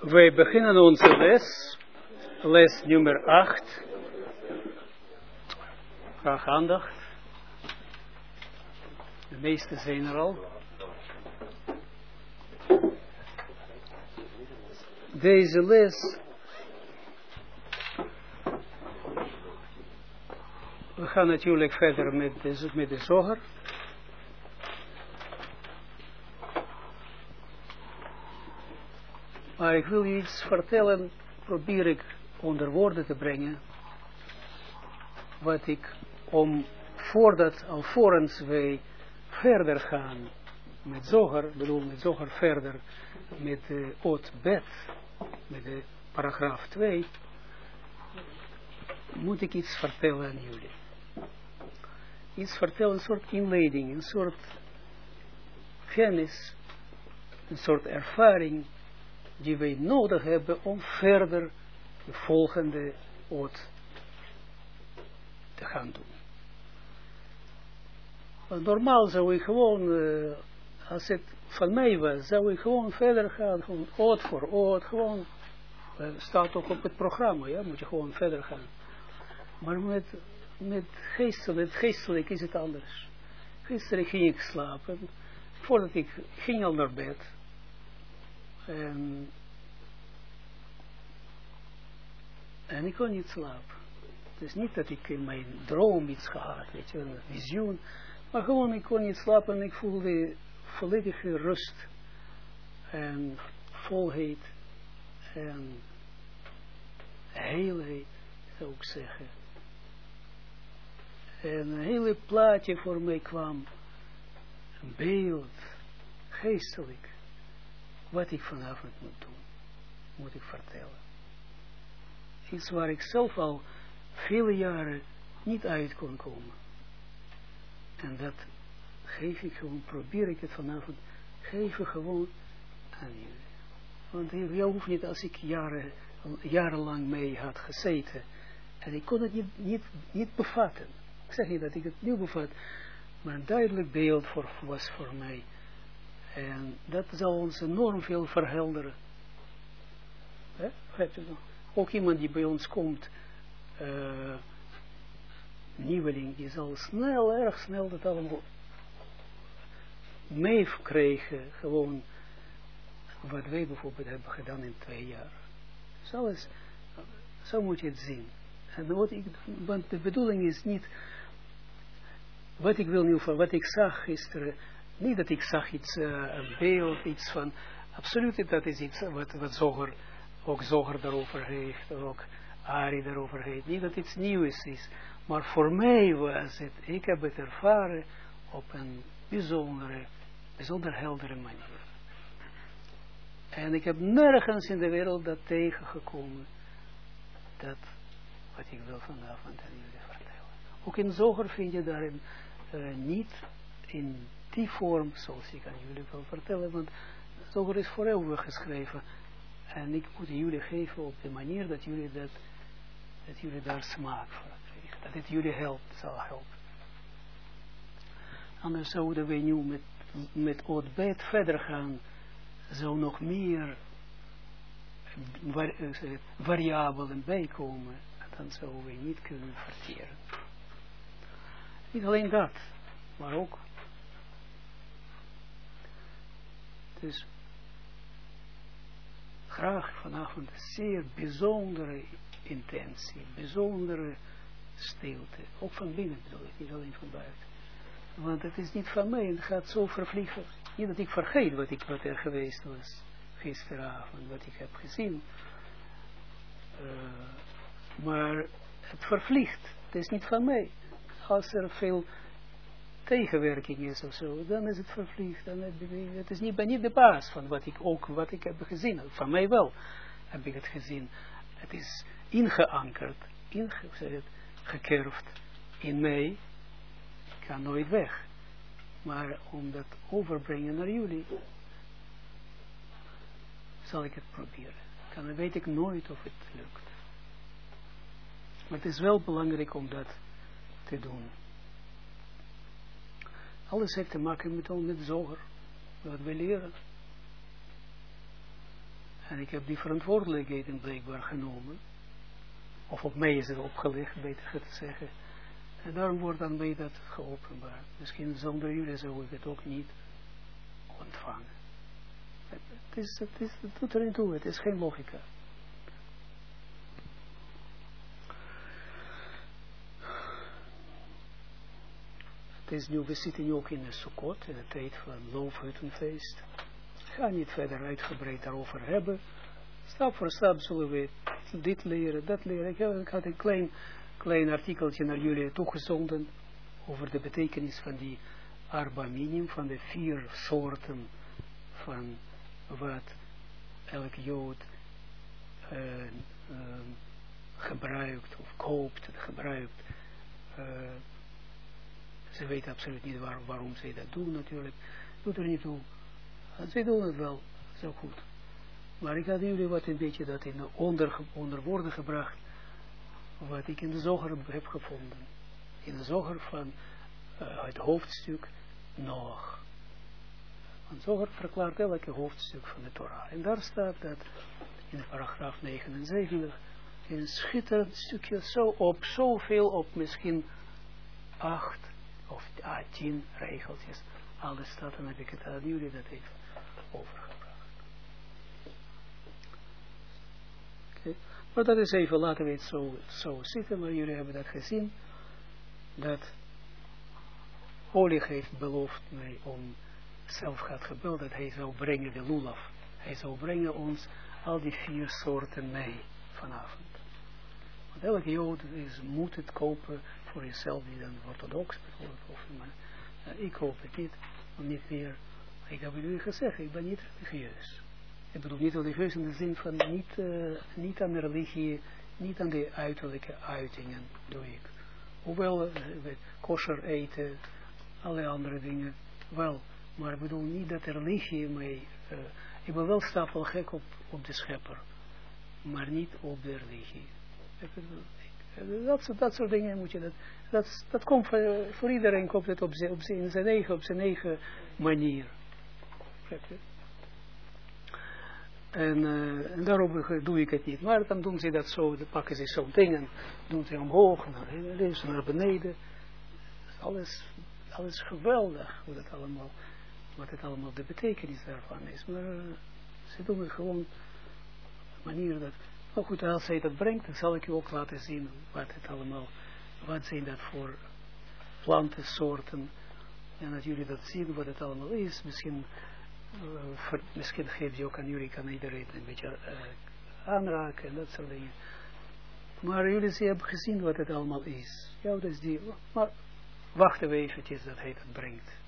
Wij beginnen onze les, les nummer 8. Graag aandacht. De meeste zijn er al. Deze les we gaan natuurlijk verder met de, met de zoger. Maar ik wil je iets vertellen, probeer ik onder woorden te brengen, wat ik om, voordat, alvorens wij verder gaan met zoger, bedoel met zoger verder, met de oot bet, met de paragraaf 2, moet ik iets vertellen aan jullie. Iets vertellen, een soort inleiding, een soort kennis, een soort ervaring, die wij nodig hebben om verder de volgende oot te gaan doen. Want normaal zou ik gewoon, uh, als het van mij was, zou ik gewoon verder gaan, gewoon oot voor oot, gewoon, uh, staat ook op het programma, ja, moet je gewoon verder gaan. Maar met, met geestelijk, geestelijk is het anders. Gisteren ging ik slapen, voordat ik ging al naar bed, en, en ik kon niet slapen. Het is niet dat ik in mijn droom iets gehad, weet je, een visioen. Maar gewoon, ik kon niet slapen en ik voelde volledige rust. En volheid. En heelheid, zou ik zeggen. En een hele plaatje voor mij kwam. Een beeld, geestelijk wat ik vanavond moet doen, moet ik vertellen. Iets waar ik zelf al vele jaren niet uit kon komen. En dat geef ik gewoon, probeer ik het vanavond, geven gewoon aan jullie. Want je hoeft niet, als ik jaren, jarenlang mee had gezeten, en ik kon het niet, niet, niet bevatten. Ik zeg niet dat ik het niet bevat, maar een duidelijk beeld voor, was voor mij en dat zal ons enorm veel verhelderen. He? Ook iemand die bij ons komt, uh, nieuweling, die zal snel, erg snel dat allemaal meekrijgen, gewoon wat wij bijvoorbeeld hebben gedaan in twee jaar. Zo, is, zo moet je het zien. En wat ik, want de bedoeling is niet, wat ik wil nu van, wat ik zag gisteren, niet dat ik zag iets, uh, een beeld, iets van, absoluut dat is iets wat, wat Zoger, ook Zoger daarover heeft, ook Ari daarover heeft. Niet dat iets nieuws is, maar voor mij was het, ik heb het ervaren op een bijzondere, bijzonder heldere manier. En ik heb nergens in de wereld dat tegengekomen, dat wat ik wil vanavond aan jullie vertellen. Ook in Zoger vind je daarin uh, niet in die vorm, zoals ik aan jullie wil vertellen, want Zoger is voor eeuwig geschreven. En ik moet jullie geven op de manier dat jullie, dat, dat jullie daar smaak voor krijgen. Dat het jullie helpt, zal helpen. Anders zouden we nu met, met Ootbed verder gaan, zou nog meer eh, variabelen bijkomen. Dan zouden we niet kunnen verteren. Niet alleen dat, maar ook Dus graag vanavond zeer bijzondere intentie, bijzondere stilte. Ook van binnen bedoel ik, niet alleen van buiten. Want het is niet van mij, het gaat zo vervliegen. Niet dat ik vergeet wat, ik, wat er geweest was gisteravond, wat ik heb gezien. Uh, maar het vervliegt, het is niet van mij. Als er veel tegenwerking is of zo, dan is het vervliegd. Dan het, is niet, niet de baas van wat ik ook wat ik heb gezien. Van mij wel heb ik het gezien. Het is ingeankerd, inge, gekerfd in mij. Ik ga nooit weg. Maar om dat overbrengen naar jullie, zal ik het proberen. Dan weet ik nooit of het lukt. Maar het is wel belangrijk om dat te doen. Alles heeft te maken met, met zoger. wat we leren. En ik heb die verantwoordelijkheden blijkbaar genomen. Of op mij is het opgelegd, beter te zeggen. En daarom wordt dan mij dat geopenbaard. Misschien zonder jullie zou ik het ook niet ontvangen. Het, is, het, is, het doet er niet toe, het is geen logica. Het is nu, we zitten nu ook in de Sukkot, in de tijd van loofhuttenfeest. Ik ga niet verder uitgebreid daarover hebben. Stap voor stap zullen we dit leren, dat leren. Ik had een klein, klein artikeltje naar jullie toegezonden over de betekenis van die arba minim, van de vier soorten van wat elk jood uh, uh, gebruikt of koopt, gebruikt. Uh, ze weten absoluut niet waar, waarom ze dat doen natuurlijk. Doet er niet toe. Ze doen het wel zo goed. Maar ik had jullie wat een beetje dat in onder, onder woorden gebracht. Wat ik in de zoger heb gevonden. In de zoger van uh, het hoofdstuk nog. Want zoger verklaart elke hoofdstuk van de Torah. En daar staat dat in paragraaf 79 in een schitterend stukje zo op, zoveel op misschien acht of ah, tien regeltjes. Alles staat, dan heb ik het aan jullie dat even overgebracht. Okay. Maar dat is even, laten we zo, zo zitten, maar jullie hebben dat gezien, dat Olie heeft beloofd mij om, zelf gaat gebeld, dat hij zou brengen de lulaf. Hij zou brengen ons al die vier soorten mee vanavond. Want elke jood is, moet het kopen voor jezelf, die dan orthodox bijvoorbeeld, maar uh, ik hoop het niet, niet meer, ik heb jullie gezegd, ik ben niet religieus. Ik bedoel niet religieus in de zin van niet, uh, niet aan de religie, niet aan de uiterlijke uitingen doe ik. Hoewel, uh, kosher eten, alle andere dingen, wel. Maar ik bedoel niet dat de religie mij, uh, ik ben wel stapel gek op, op de schepper, maar niet op de religie. Dat, dat soort dingen moet je, dat, dat, dat komt voor, iedereen, komt het op zijn, op zijn, eigen, op zijn eigen manier. En, uh, en daarom doe ik het niet. Maar dan doen ze dat zo, dan pakken ze zo'n ding en doen ze omhoog, naar links, naar beneden. Alles, alles geweldig, hoe dat allemaal, wat het allemaal de betekenis daarvan is. Maar uh, ze doen het gewoon op een manier dat maar goed, als hij dat brengt, dan zal ik u ook laten zien wat het allemaal, wat zijn dat voor plantensoorten. En dat jullie dat zien, wat het allemaal is. Misschien, voor, misschien geeft je ook aan jullie, kan iedereen een beetje uh, aanraken en dat soort dingen. Maar jullie ze hebben gezien wat het allemaal is. Ja, dat is die. Maar wachten we eventjes dat hij dat brengt.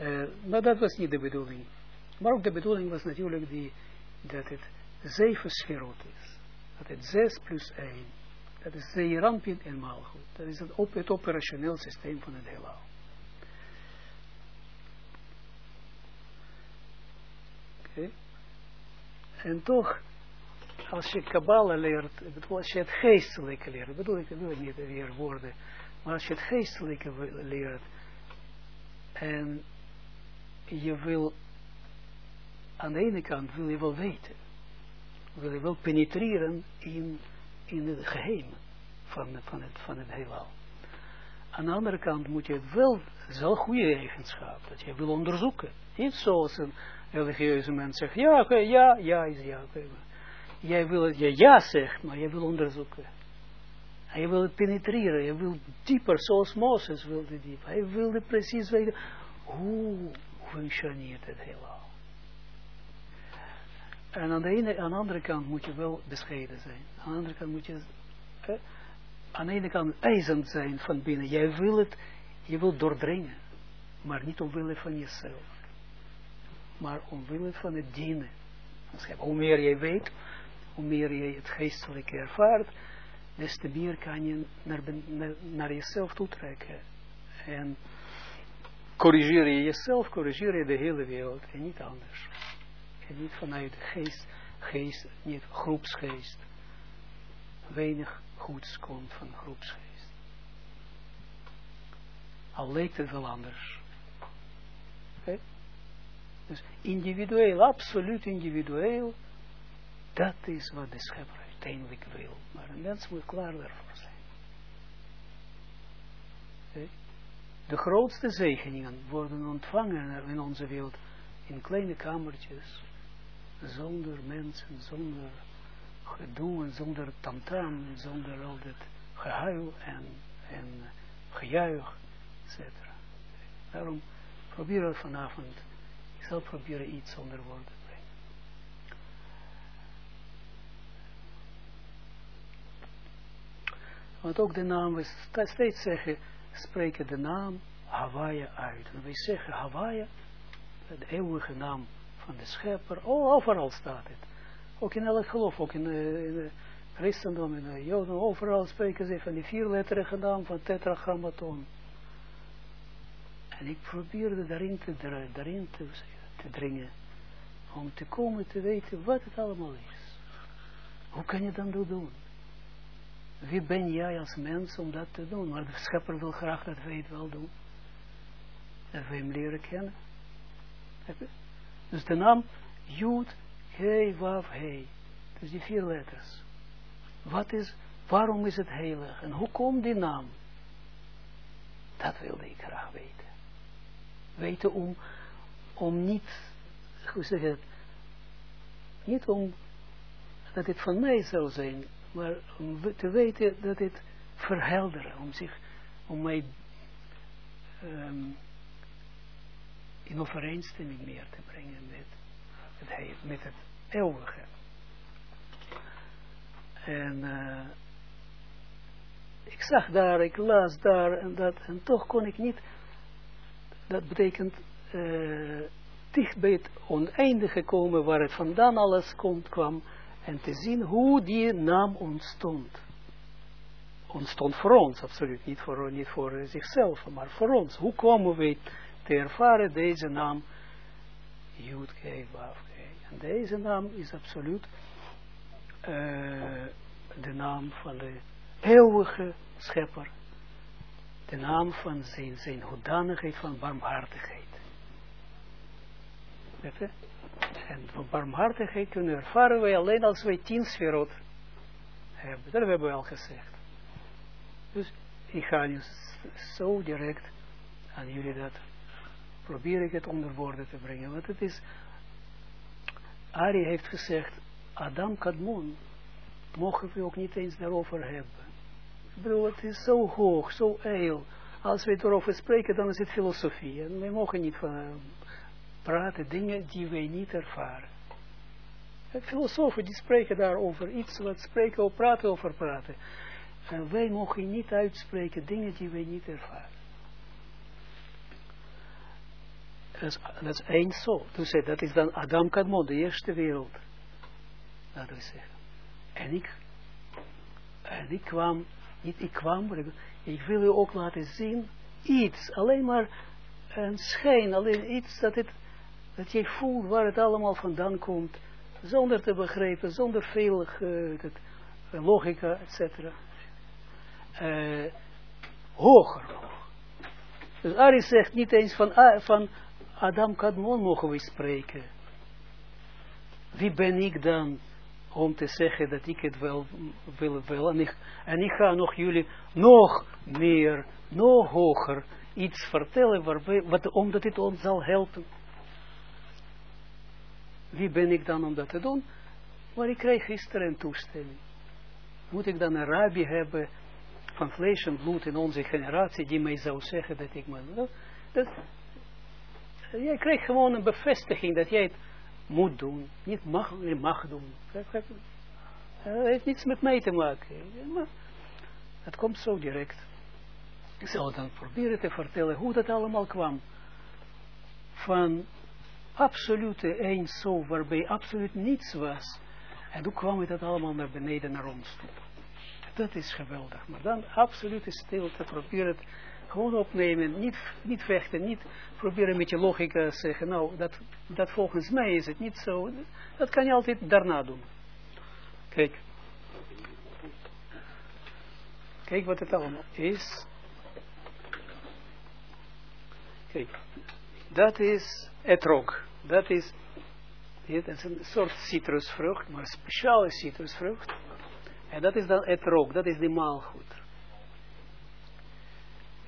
Uh, maar dat was niet de bedoeling. Maar ook de bedoeling was natuurlijk die dat het zeven sferot is. Dat het zes plus één. Dat is Zeerampin en Malchut. Dat is het, op, het operationeel systeem van het heelal. Oké. En toch, als je Kabbalah leert, als je het geestelijke leert, bedoel ik, bedoel niet weer woorden, maar als je het geestelijke leert, en je wil aan de ene kant wil je wel weten, wil je wel penetreren in, in het geheim van, van, het, van het heelal. Aan de andere kant moet je wel, wel goede eigenschap, dat je wil onderzoeken. Niet zoals een religieuze mens zegt, ja, oké, ja, ja is ja. Okay, jij wil het, je ja zegt, maar je wil onderzoeken. En je wil penetreren, je wil dieper, zoals Mozes wilde diep. Hij wilde precies weten, hoe functioneert het heelal. En aan de, ene, aan de andere kant moet je wel bescheiden zijn. Aan de andere kant moet je eh, aan de ene kant eisend zijn van binnen. Jij wil het, je wilt doordringen. Maar niet omwille van jezelf. Maar omwille van het dienen. Hoe meer je weet, hoe meer je het geestelijke ervaart, des te meer kan je naar, naar, naar jezelf toetrekken. En corrigeer je jezelf, corrigeer je de hele wereld en niet anders. En niet vanuit geest, geest, niet groepsgeest. Weinig goeds komt van groepsgeest. Al leek het wel anders. Dus individueel, absoluut individueel, dat is wat de schepper uiteindelijk wil. Maar een mens moet klaar daarvoor zijn. De grootste zegeningen worden ontvangen in onze wereld in kleine kamertjes, zonder mensen, zonder gedoe zonder tamtam, zonder al dit gehuil en, en gejuich, etc. Daarom proberen we vanavond, ik zal proberen iets zonder woorden te brengen. Want ook de naam, we steeds zeggen, spreken de naam Hawaii uit. En wij zeggen Hawaii, de eeuwige naam van de schepper, oh, overal staat het. Ook in elk geloof, ook in de christendom, in de joden, overal spreken ze van die vierletterige naam van tetragrammaton. En ik probeerde daarin te, daarin te, te dringen, om te komen te weten wat het allemaal is. Hoe kan je dan dat doen? Wie ben jij als mens om dat te doen? Maar de schepper wil graag dat wij het wel doen. Dat wij hem leren kennen. Dus de naam Jood, He, Wav, He. Dus die vier letters. Wat is, waarom is het heilig? En hoe komt die naam? Dat wilde ik graag weten. Weten om, om niet, hoe zeg het, niet om dat het van mij zou zijn, maar om te weten dat het verhelderen, om zich, om mij um, in overeenstemming meer te brengen met het, met het eeuwige. En uh, ik zag daar, ik las daar en dat, en toch kon ik niet, dat betekent uh, dicht bij het oneindige komen waar het vandaan alles komt, kwam, en te zien hoe die naam ontstond. Ontstond voor ons, absoluut, niet voor, niet voor zichzelf, maar voor ons. Hoe komen we te ervaren deze naam, Yud Kei Vav En deze naam is absoluut uh, de naam van de eeuwige schepper. De naam van zijn, zijn hoedanigheid van barmhartigheid. En van barmhartigheid kunnen ervaren wij alleen als wij tien sferot hebben. Dat hebben we al gezegd. Dus ik ga nu zo direct aan jullie dat probeer ik het onder woorden te brengen. Want het is, Ari heeft gezegd, Adam Kadmon, mogen we ook niet eens daarover hebben. Ik bedoel, het is zo hoog, zo eil. Als we het erover spreken, dan is het filosofie. En we mogen niet van, praten dingen die wij niet ervaren. filosofen die spreken daarover iets, wat spreken of praten over praten. En wij mogen niet uitspreken dingen die wij niet ervaren. Dat is, één zo. Dus dat is dan Adam Kadmon, de eerste wereld. Laten we zeggen. En ik, en ik kwam, niet ik kwam, maar ik, wil u ook laten zien, iets, alleen maar een schijn, alleen iets dat, dat je voelt waar het allemaal vandaan komt, zonder te begrijpen, zonder veel uh, logica, etc. Uh, hoger nog. Dus Ari zegt niet eens van, van Adam Kadmon mogen we spreken. Wie ben ik dan om te zeggen dat ik het wel wil, wel en, ik, ga nog jullie nog meer, nog hoger iets vertellen waarbij, wat, omdat het ons zal helpen. Wie ben ik dan om dat te doen? Maar ik kreeg gisteren een toestemming. Moet ik dan een rabbi hebben van vlees en bloed in onze generatie die mij zou zeggen dat ik me... jij krijgt gewoon een bevestiging dat jij het moet doen, niet mag, niet mag doen. Het heeft niets met mij te maken. Het komt zo direct. Ik zal dan proberen te vertellen hoe dat allemaal kwam. Van absolute zo, waarbij absoluut niets was. En hoe kwam dat allemaal naar beneden naar ons toe. Dat is geweldig. Maar dan absolute stilte, probeer het gewoon opnemen, niet, niet vechten, niet proberen met je logica zeggen, nou, dat, dat volgens mij is het niet zo. Dat kan je altijd daarna doen. Kijk. Kijk wat het allemaal is. Kijk. dat is etrog. Dat is, dat is een soort citrusvrucht, maar een speciale citrusvrucht. En dat is dan etrog, dat is de maalgoed.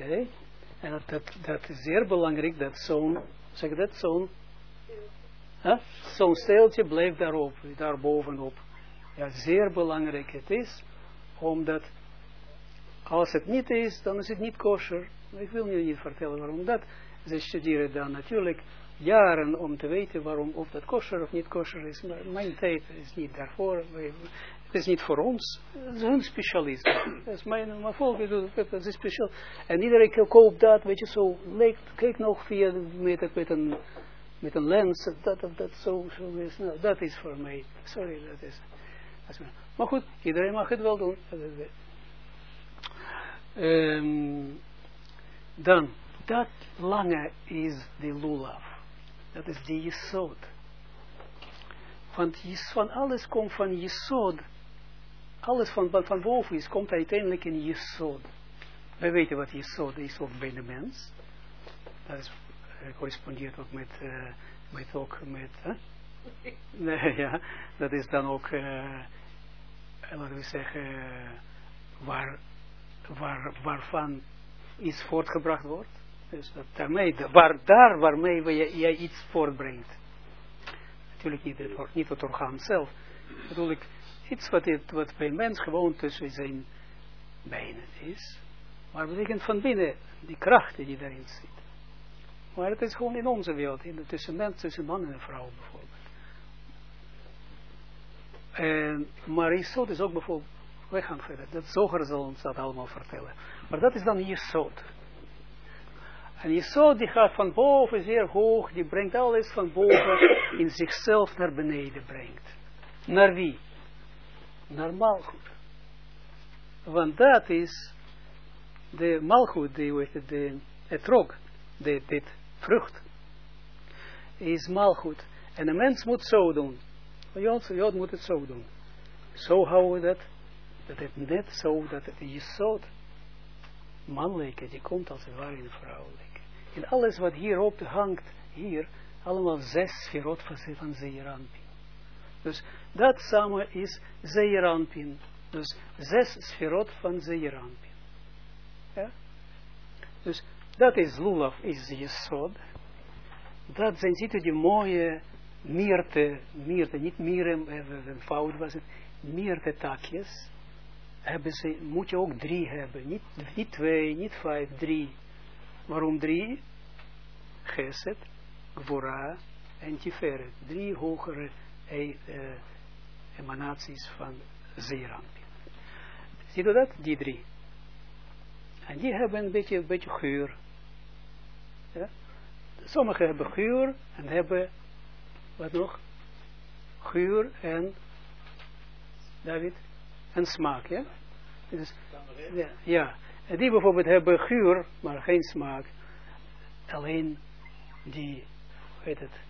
Oké? En dat, dat, is zeer belangrijk, dat zo'n, zeg dat, zo'n, zo'n steeltje blijft daarop, daarbovenop. Ja, zeer belangrijk het is, omdat als het niet is, dan is het niet kosher. Ik wil nu niet vertellen waarom dat. Ze studeren dan natuurlijk jaren om te weten waarom of dat kosher of niet kosher is. Maar mijn tijd is niet daarvoor. Het is niet voor ons. Het is hun specialisme. Dat is mijn, mijn volk, dat is speciaal. En iedereen koopt dat, weet je, zo, kijk nog via, met, met, een, met een lens, dat of dat zo, zo is. Nou, dat is voor mij. Sorry, dat is, dat is Maar goed, iedereen mag het wel doen. Um, dan, dat lange is de lulav. Dat is de jesod. Want van alles komt van jesod. Alles van, van boven is, komt uiteindelijk in jesod. Wij weten wat jesod is ook bij de mens. Dat is, uh, correspondeert ook met, uh, met ook met, nee, ja, dat is dan ook, uh, laten we zeggen, waar, waar, waarvan iets voortgebracht wordt. Dus dat daarmee, waar, daar waarmee je, je iets voortbrengt. Natuurlijk niet het, niet het orgaan zelf. Bedoel ik, iets wat, het, wat bij een mens gewoon tussen zijn benen is. Maar betekent van binnen die kracht die daarin zit. Maar het is gewoon in onze wereld, in de tussen mens, tussen man en vrouw bijvoorbeeld. En, maar Jesod is ook bijvoorbeeld, wij gaan verder, dat Zoger zal ons dat allemaal vertellen. Maar dat is dan Jesod. En Jesod die gaat van boven zeer hoog, die brengt alles van boven in zichzelf naar beneden brengt. Naar wie? Naar Malchut. Want dat is de Malchut, die, weet de, het rok, dit vrucht, is Malchut. En een mens moet zo doen. Jood, Jood moet het zo doen. Zo houden we dat, dat het net zo, dat het Jesod, mannelijke, die komt als het ware in vrouwelijke. En alles wat hierop hangt, hier, allemaal zes sferot van Zeeranpin. Dus dat samen is Zeeranpin. Dus zes sferot van Zeeranpin. Ja? Dus dat is Lulav, is Jesod. Dat zijn, ziet u die mooie mierte, mierte, niet mieren, een fout was het, mierte takjes. Hebben ze, moet je ook drie hebben. Niet, niet twee, niet vijf, drie. Waarom drie? Geset, Gvora en Tiferet. Drie hogere e, uh, emanaties van Zeeranpin. Zie je dat? Die drie. En die hebben een beetje, een beetje geur. Ja? Sommigen hebben geur en hebben, wat nog? Geur en, David, en smaak, ja? Dus, ja, ja. En die bijvoorbeeld hebben geur, maar geen smaak. Alleen die, weet het,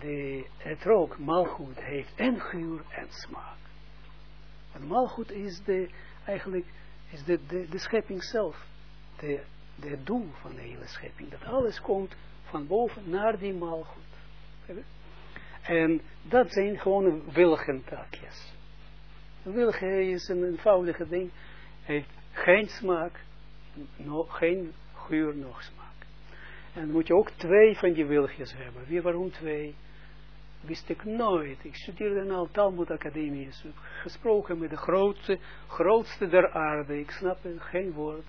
de, het rook, malgoed, heeft en geur en smaak. En malgoed is de, eigenlijk, is de, de, schepping zelf. De, de doel van de hele schepping. Dat alles komt van boven naar die malgoed. En dat zijn gewoon wilgentakjes. Wilgen is een eenvoudige ding. Heeft geen smaak, no, geen geur, nog smaak. En dan moet je ook twee van die wilgjes hebben. Wie, waarom twee? Wist ik nooit. Ik studeerde al Talmud Academie. Gesproken met de grootste, grootste der aarde. Ik snap geen woord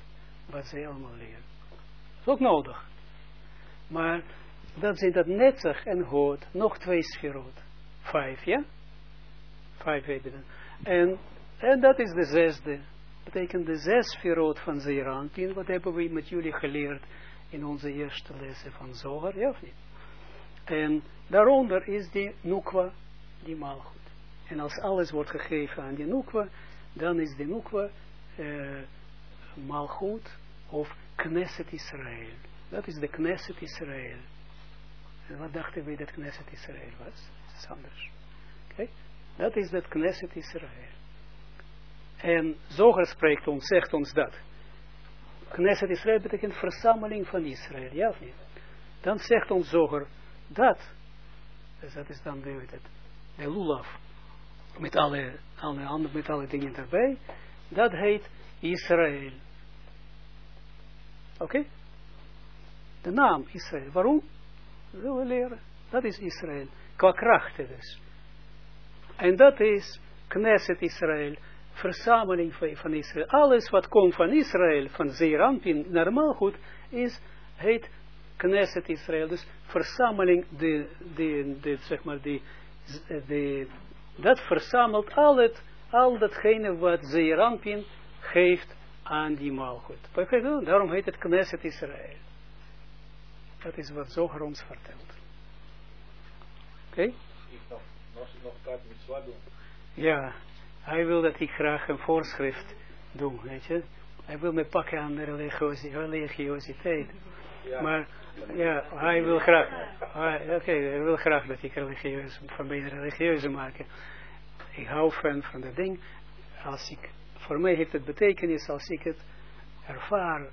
wat zij allemaal leren. Dat is ook nodig. Maar dat zijn dat netzig en hoort. Nog twee sferot. Vijf, ja? Vijf hebben En, en dat is de zesde. Betekent de zes sferot van Zeeranpin. Wat hebben we met jullie geleerd? In onze eerste lessen van Zoger, ja of niet? En daaronder is die Nukwa, die maalgoed. En als alles wordt gegeven aan die Nukwa, dan is die Nukwa uh, maalgoed of Knesset Israël. Dat is de Knesset Israël. En wat dachten we dat Knesset Israël was? Dat is anders. Okay? Dat is dat Knesset Israël. En Zoger spreekt ons, zegt ons dat. Knesset Israël betekent verzameling van Israël, ja of niet? dan zegt ons zoger dat, dus dat is dan de, de lulaf, met alle, alle, met alle dingen erbij, dat heet Israël. Oké? De naam Israël. Waarom? Zullen we leren. Dat is Israël. Qua krachten dus. En dat is Knesset Israël. Verzameling van Israël. Alles wat komt van Israël, van Zeerampin, normaal goed, is, heet Knesset Israël. Dus verzameling, de, de, de, zeg maar, de, dat verzamelt al, het, al datgene wat Zeerampin geeft aan die maalgoed. Daarom heet het Knesset Israël. Dat is wat Zoger ons vertelt. Oké? Okay? Ja, hij wil dat ik graag een voorschrift doe, weet je. Hij wil me pakken aan de religiositeit. Ja. Maar ja, hij wil graag, oké, hij wil graag dat ik religieus, van mij religieuze maken. Ik hou van, van dat ding. Als ik, voor mij heeft het betekenis als ik het ervaar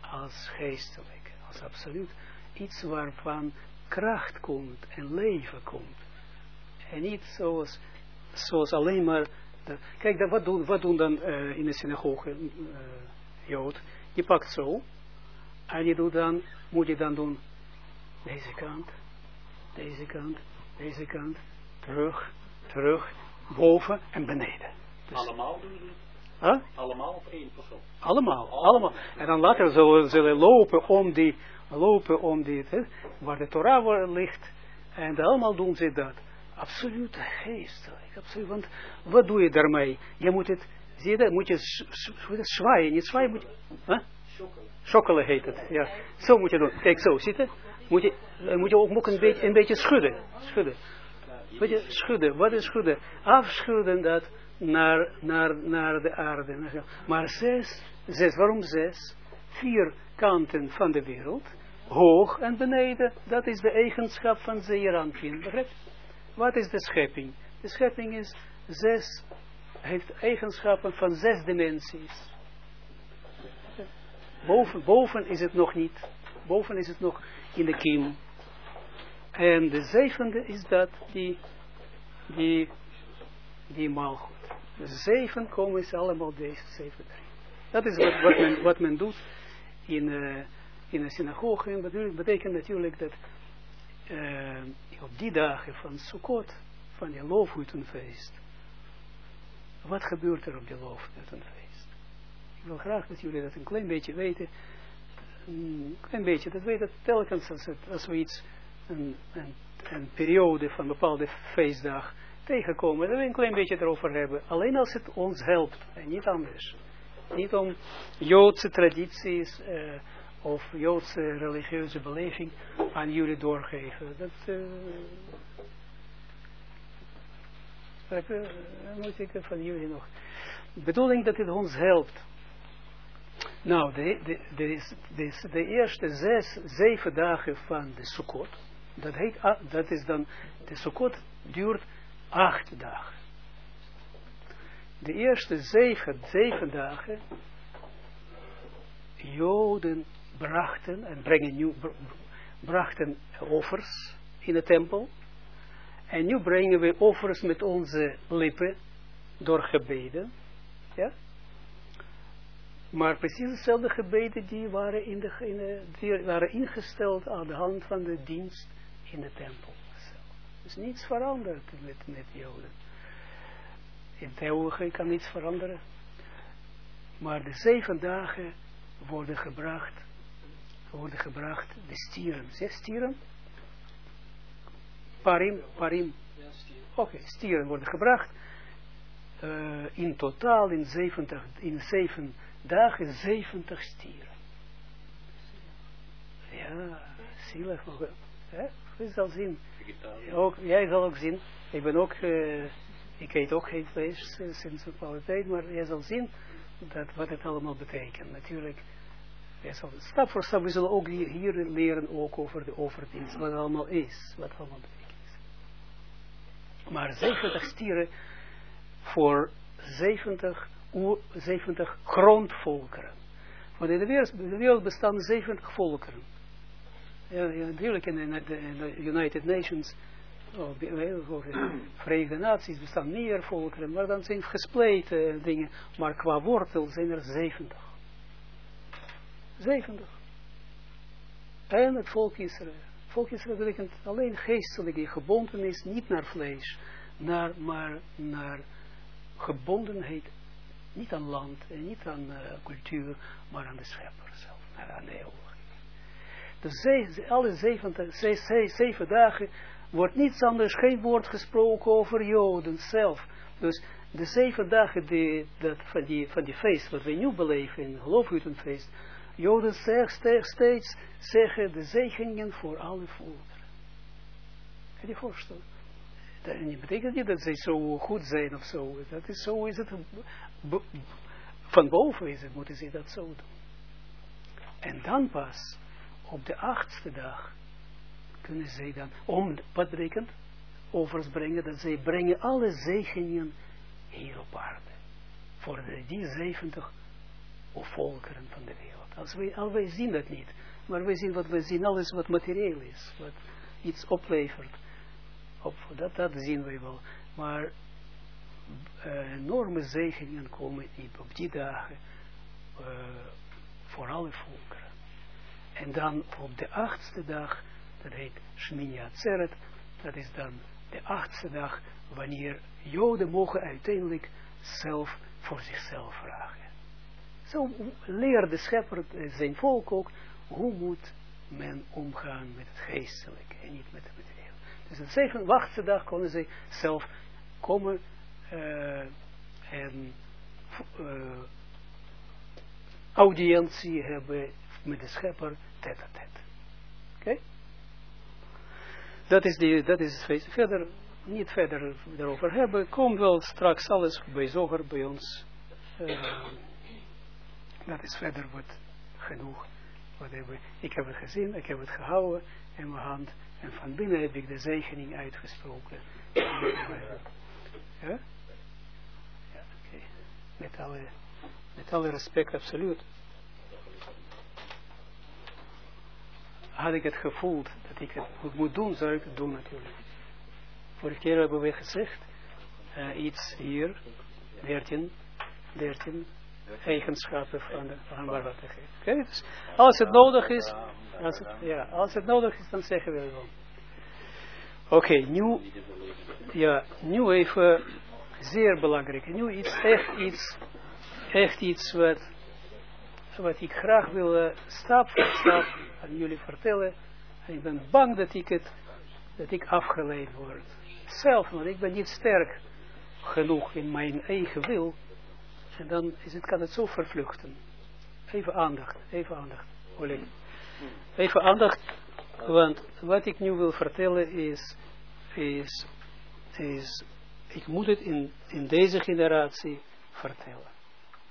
als geestelijk, als absoluut iets waarvan kracht komt en leven komt. En niet zoals, zoals alleen maar, de, kijk, dat, wat, doen, wat doen dan uh, in de synagoge uh, Jood? Je pakt zo, en je doet dan, moet je dan doen, deze kant, deze kant, deze kant, terug, terug, boven en beneden. Dus, allemaal doen ze? Huh? Allemaal of één persoon? Allemaal, allemaal. En dan later zullen ze lopen om die, lopen om die, hè, waar de Torah ligt. En allemaal doen ze dat. Absoluut geestelijk, absoluut. Want wat doe je daarmee? Je moet het, zie je dat, moet je zwaaien, niet zwaaien, moet je, huh? Schokkelen heet het, ja. Zo moet je doen. Kijk, zo, zitten. Moet je, moet je ook een beetje, een beetje schudden. Schudden. Weet je, schudden. Wat is schudden? Afschudden dat naar, naar, naar de aarde. Maar zes, zes, waarom zes? Vier kanten van de wereld, hoog en beneden, dat is de eigenschap van Zeeranpin. Wat is de schepping? De schepping is zes, heeft eigenschappen van zes dimensies. Boven, boven is het nog niet. Boven is het nog in de kiem. En de zevende is dat die, die, die maalgoed. De zeven komen ze allemaal deze zeven. Dat is wat, wat, men, wat men doet in, uh, in een synagoge. En dat betekent natuurlijk dat uh, op die dagen van Sukkot, van je loofhutenfeest, wat gebeurt er op die loofhutenfeest? Ik wil graag dat jullie dat een klein beetje weten. Een klein beetje, dat weten telkens als, het, we iets, een, een, periode van een bepaalde feestdag tegenkomen, dat we een klein beetje erover hebben. Alleen als het ons helpt en niet anders. Niet om Joodse tradities uh, of Joodse religieuze beleving aan jullie doorgeven. Dat uh, moet ik van jullie nog. Bedoeling dat het ons helpt. Nou, de, de, de, de, de eerste zes, zeven dagen van de Sukkot, dat, heet, dat is dan, de Sukkot duurt acht dagen. De eerste zeven, zeven dagen, Joden brachten en brengen nu, brachten offers in de tempel. En nu brengen we offers met onze lippen door gebeden. Ja? Maar precies dezelfde gebeden die waren, in de, die waren ingesteld aan de hand van de dienst in de tempel is niets veranderd met, met Joden. In eeuwige kan niets veranderen. Maar de zeven dagen worden gebracht, worden gebracht, de stieren. Zeg stieren? Parim, parim. Oké, stieren worden gebracht. Uh, in totaal in, 70, in zeven dagen 70 stieren. Ja, zielig. Hè? Je zal zien. Ook, jij zal ook zien. Ik ben ook, uh, ik eet ook geen vlees uh, sinds een bepaalde tijd, maar jij zal zien dat, wat het allemaal betekent. Natuurlijk, zal, stap voor stap, we zullen ook hier, leren ook over de overdienst, wat het allemaal is, wat allemaal betekent. Maar 70 stieren voor 70, 70 grondvolkeren. Want in de wereld, bestaan 70 volkeren. Ja, natuurlijk in de, United Nations, oh, de Verenigde Naties bestaan meer volkeren, maar dan zijn gespleten dingen. Maar qua wortel zijn er 70. 70. En het volk Israël. Volk Israël betekent alleen geestelijk, die gebonden is, niet naar vlees, naar, maar naar gebondenheid, niet aan land en niet aan uh, cultuur, maar aan de schepper zelf, aan de eeuwigheid. Dus alle zeven, ze, zeven dagen wordt niets anders, geen woord gesproken over Joden zelf. Dus de zeven dagen die, dat, van, die, van die feest, wat we nu beleven in Joden steeds zeggen de zegeningen voor alle volkeren. Kan je voorstellen? Dat betekent niet dat zij zo goed zijn of zo. Dat is zo, is het, van boven is het, moeten ze dat zo doen. En dan pas, op de achtste dag, kunnen zij dan, om, wat betekent? Overigens brengen, dat zij brengen alle zegeningen hier op aarde. Voor de, die zeventig volkeren van de wereld. Als wij, al wij zien dat niet. Maar wij zien wat wij zien, alles wat materieel is. Wat iets oplevert. Op, dat, dat zien wij wel. Maar uh, enorme zegeningen komen op die dagen. Uh, voor alle volkeren. En dan op de achtste dag, dat heet Shmini Atzeret, dat is dan de achtste dag, wanneer Joden mogen uiteindelijk zelf voor zichzelf vragen. Zo leert de schepper zijn volk ook, hoe moet men omgaan met het geestelijke en niet met het materieel. Dus de zeven wachtste dag konden ze zelf komen uh, en uh, audiëntie hebben met de schepper tête à tête. Oké? Dat is dat is het feest. Verder, niet verder daarover hebben, komt wel straks alles bij zoger bij ons. Dat is verder wat genoeg. Wat hebben, ik heb het gezien, ik heb het gehouden in mijn hand. En van binnen heb ik de zegening uitgesproken. ja? Ja. Met, alle, met alle respect, absoluut. Had ik het gevoeld dat ik het moet doen, zou ik het doen natuurlijk. Vorige keer hebben we gezegd, uh, iets hier, 13, 13, eigenschappen van, de, van geven. Okay? Dus als het nodig is, als het, ja, als het nodig is, dan zeggen we wel. Oké, nu, ja, nu even, zeer belangrijk, nu iets, echt iets, echt iets wat, wat ik graag wil stap voor stap aan jullie vertellen. En ik ben bang dat ik het, dat ik afgeleid word. Zelf, want ik ben niet sterk genoeg in mijn eigen wil en dan is het, kan het zo vervluchten. Even aandacht, even aandacht. Oleg. Even aandacht, want wat ik nu wil vertellen is, is, is ik moet het in, in deze generatie vertellen.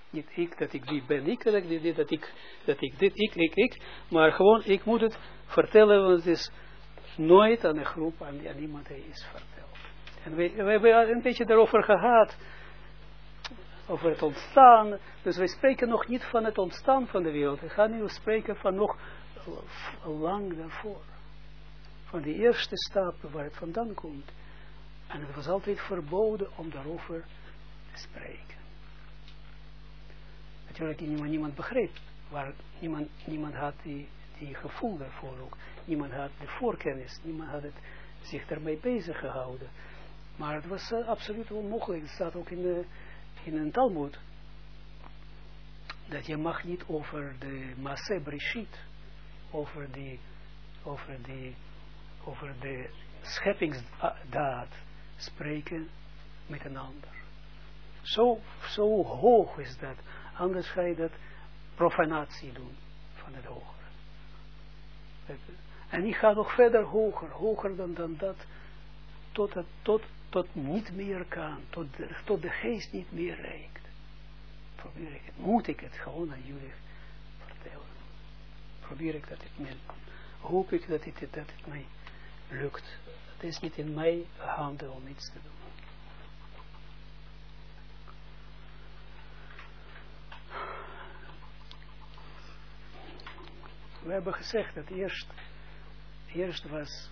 Niet ik, dat ik wie ben ik, dat ik dit, dat ik, dat ik dit, ik, ik, ik, maar gewoon ik moet het vertellen, want het is nooit aan een groep, aan, aan iemand die is verteld. En we, we hebben een beetje daarover gehad, over het ontstaan. Dus wij spreken nog niet van het ontstaan van de wereld. We gaan nu spreken van nog lang daarvoor. Van die eerste stappen waar het vandaan komt. En het was altijd verboden om daarover te spreken. Natuurlijk niemand, niemand begreep. Waar niemand, niemand had die, die gevoel daarvoor ook. Niemand had de voorkennis. Niemand had het, zich daarmee bezig gehouden. Maar het was uh, absoluut onmogelijk. Het staat ook in de in een Talmud, dat je mag niet over de Maase over die, over die, over de scheppingsdaad spreken met een ander. Zo, zo hoog is dat. Anders ga je dat profanatie doen van het hogere. En die gaat nog verder hoger, hoger dan, dan dat, tot, het, tot tot niet meer kan, tot de, tot de geest niet meer reikt. Probeer ik het, moet ik het gewoon aan jullie vertellen. Probeer ik dat het mij, hoop ik dat het, dat het mij lukt. Het is niet in mijn handen om iets te doen. We hebben gezegd dat eerst Eerst was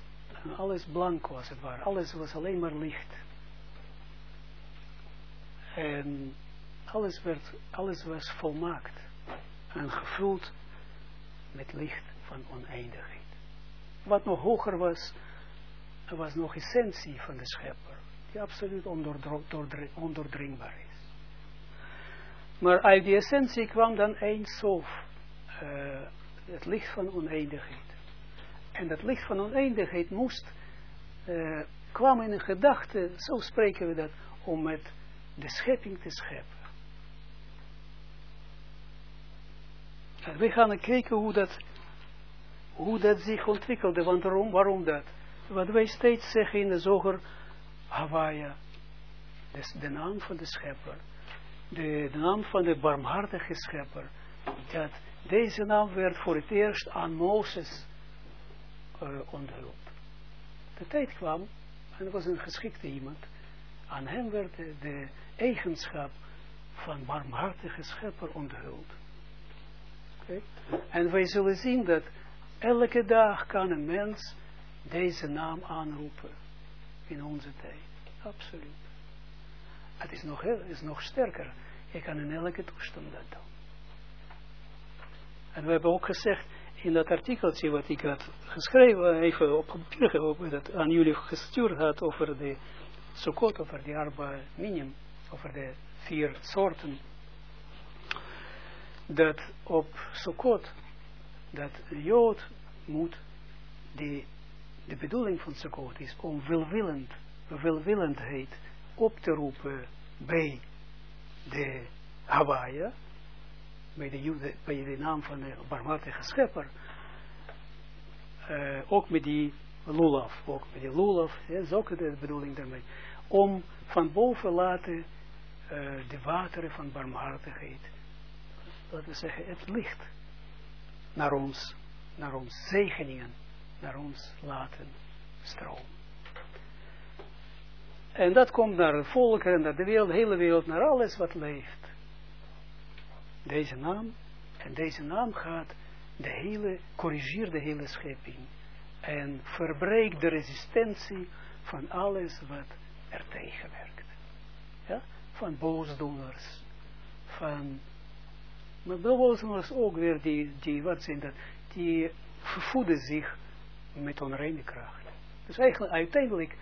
alles blanco als het ware. Alles was alleen maar licht. En alles, werd, alles was volmaakt. En gevuld met licht van oneindigheid. Wat nog hoger was, was nog essentie van de schepper. Die absoluut ondoordringbaar is. Maar uit die essentie kwam dan één sof. Uh, het licht van oneindigheid. En dat licht van oneindigheid moest, uh, kwam in een gedachte, zo spreken we dat, om met de schepping te scheppen. En we gaan kijken hoe dat, hoe dat zich ontwikkelde, want waarom, waarom dat? Wat wij steeds zeggen in de zoger Hawaii, dus de naam van de schepper, de, de naam van de barmhartige schepper, dat deze naam werd voor het eerst aan Mozes uh. De tijd kwam, en er was een geschikte iemand, aan hem werd de, eigenschap van barmhartige schepper onthuld. En wij zullen zien dat elke dag kan een mens deze naam aanroepen in onze tijd. Absoluut. Het is nog, heel, is nog sterker. Je kan in elke toestand dat doen. En we hebben ook gezegd, in dat artikeltje wat ik had geschreven, even op papier dat aan jullie gestuurd had over de Sukkot, over de Arba Minim, over de vier soorten, dat op Sukkot, dat de Jood moet, die, de bedoeling van Sukkot is om welwillend, welwillendheid op te roepen bij de Hawaii, bij de, jude, bij de naam van de barmhartige schepper, uh, ook met die lulaf, ook met die lulaf, is ook de bedoeling daarmee, om van boven laten uh, de wateren van barmhartigheid, laten we zeggen, het licht naar ons, naar ons zegeningen, naar ons laten stromen. En dat komt naar het volk en naar de wereld, de hele wereld, naar alles wat leeft. Deze naam, en deze naam gaat de hele, corrigeert de hele schepping. En verbreekt de resistentie van alles wat er tegenwerkt. Ja? Van boosdoeners, van, maar boosdoeners ook weer, die, die, wat zijn dat, die vervoeden zich met onreine kracht. Dus eigenlijk, uiteindelijk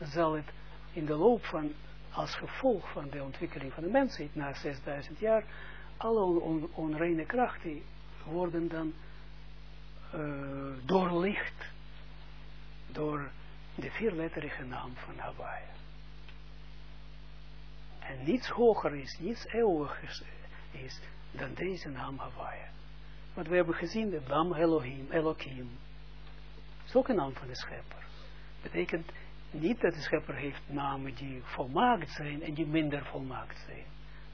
zal het in de loop van, als gevolg van de ontwikkeling van de mensheid na 6000 jaar, alle on, onreine krachten worden dan uh, doorlicht door de vierletterige naam van Hawaii. En niets hoger is, niets eeuwiger is, dan deze naam Hawaii. Want we hebben gezien, de naam Elohim, Elohim, is ook een naam van de schepper. Betekent niet dat de schepper heeft namen die volmaakt zijn en die minder volmaakt zijn.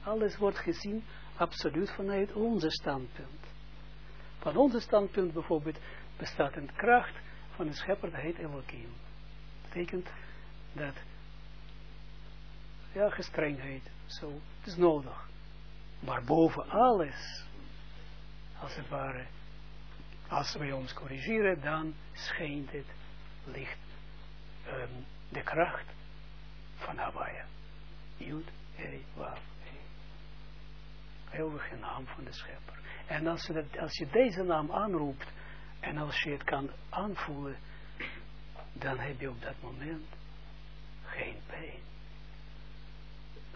Alles wordt gezien absoluut vanuit onze standpunt. Van onze standpunt bijvoorbeeld bestaat een kracht van een schepper, dat heet Elohim. Dat betekent dat, ja, gestrengheid, zo, het is nodig. Maar boven alles, als het ware, als wij ons corrigeren, dan schijnt het licht um, de kracht van Hawaii. Jud, He, Wav, He. Eeuwige naam van de schepper. En als je, als je deze naam aanroept, en als je het kan aanvoelen, dan heb je op dat moment geen pijn.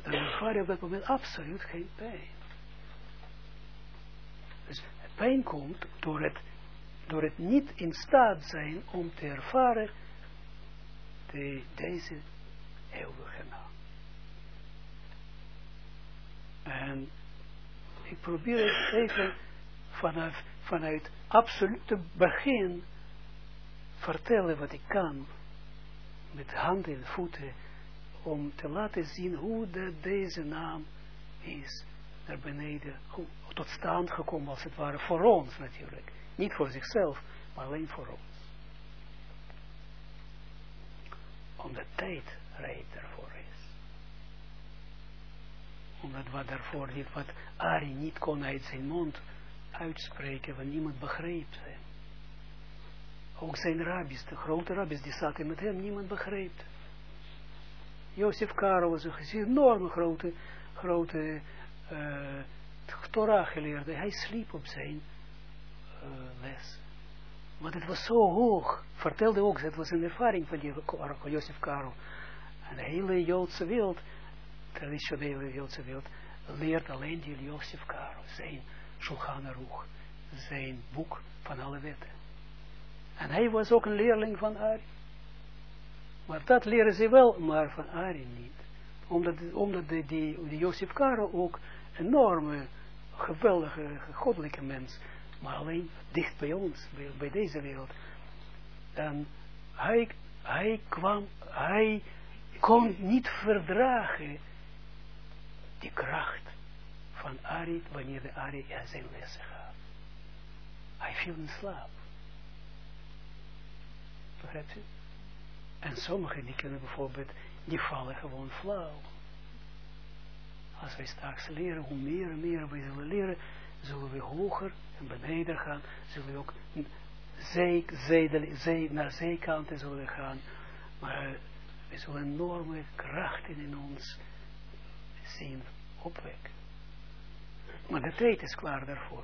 Dan ervaar je op dat moment absoluut geen pijn. Dus pijn komt door het, door het niet in staat zijn om te ervaren de, deze eeuwige naam. En ik probeer het even vanaf, vanuit absolute begin vertellen wat ik kan, met handen en voeten, om te laten zien hoe de, deze naam is naar beneden tot stand gekomen, als het ware, voor ons natuurlijk. Niet voor zichzelf, maar alleen voor ons. omdat tijd rijp daarvoor is. Omdat wat daarvoor niet, wat Ari niet kon uit zijn mond uitspreken, want niemand begreep hem. Ook zijn rabbis, de grote rabbis, die zaten met hem, niemand begreep. Jozef Karo was een enorme grote, grote uh, Torah geleerde. Hij sliep op zijn uh, les. Want het was zo hoog. Vertelde ook, het was een ervaring van die Jozef Karo. En de hele Joodse wereld, traditionele Joodse wereld, leert alleen die Jozef Karo. Zijn Shulchan Aruch. Zijn boek van alle wetten. En hij was ook een leerling van Ari. Maar dat leren ze wel, maar van Ari niet. Omdat, omdat die, die, die Jozef Karo ook enorme, geweldige, goddelijke mens, maar alleen dicht bij ons, bij, bij deze wereld. En hij, hij kwam, hij kon niet verdragen die kracht van Ari, wanneer de Ari ja, zijn lessen gaat. Hij viel in slaap. Begrijpt u? En sommigen die kunnen bijvoorbeeld, die vallen gewoon flauw. Als wij straks leren, hoe meer en meer we zullen leren, zullen we hoger en beneden gaan, zullen we ook zee, zee, zee, naar zeekanten zullen gaan, maar we zullen enorme krachten in ons zien opwekken. Maar de tijd is klaar daarvoor.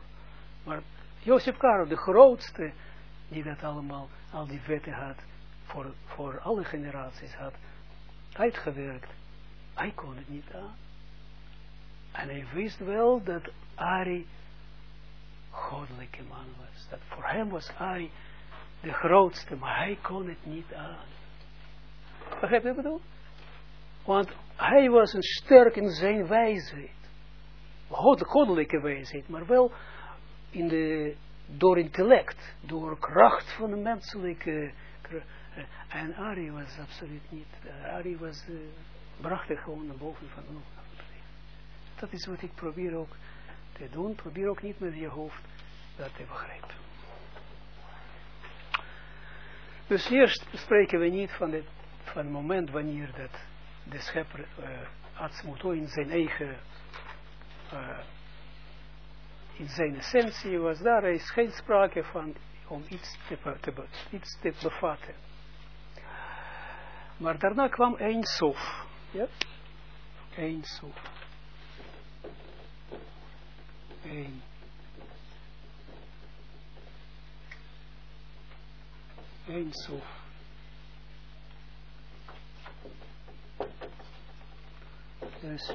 Maar Jozef Karo, de grootste, die dat allemaal, al die wetten had, voor, voor alle generaties had uitgewerkt, hij kon het niet aan. En hij wist wel dat Ari goddelijke man was. Dat voor hem was Ari de grootste, maar hij kon het niet aan. Begrijp je wat ik bedoel? Want hij was een sterk in zijn wijsheid. God, goddelijke wijsheid, maar wel in de, door intellect, door kracht van de menselijke en Ari was absoluut niet. Ari was, uh, bracht er gewoon naar boven van Dat is wat ik probeer ook te doen. Probeer ook niet met je hoofd dat te begrijpen. Dus eerst spreken we niet van het, van het moment wanneer dat de schepper uh, in zijn eigen uh, in zijn essentie was, daar is geen sprake van om iets te, te, iets te bevatten. Maar daarna kwam een sof. Ja? Een sof. Een. Een sof. Dus,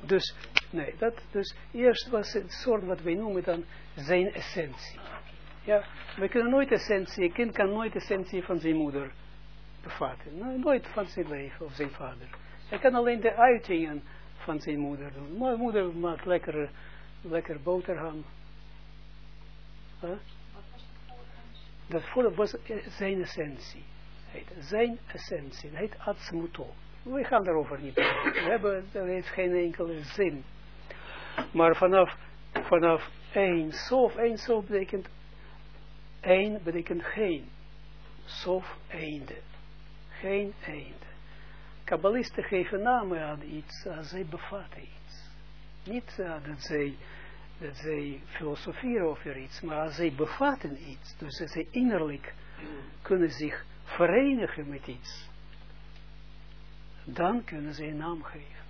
dus, nee, dat, dus eerst was het soort wat wij noemen dan zijn essentie. Ja, we kunnen nooit essentie, een kind kan nooit essentie van zijn moeder bevatten. Nooit van zijn leven of zijn vader. Hij kan alleen de uitingen van zijn moeder doen. Mijn moeder maakt lekker, lekker boterham. Huh? Dat was zijn essentie. Zijn essentie. Dat heet atsmuto. We gaan daarover niet. We hebben, dat heeft geen enkele zin. Maar vanaf, vanaf één sof, één sof betekent Eén betekent geen. Sof einde. Geen einde. Kabbalisten geven namen aan iets als zij bevatten iets. Niet dat, zij, dat zij filosoferen over iets, maar als zij bevatten iets. Dus dat zij innerlijk kunnen zich verenigen met iets. Dan kunnen ze een naam geven.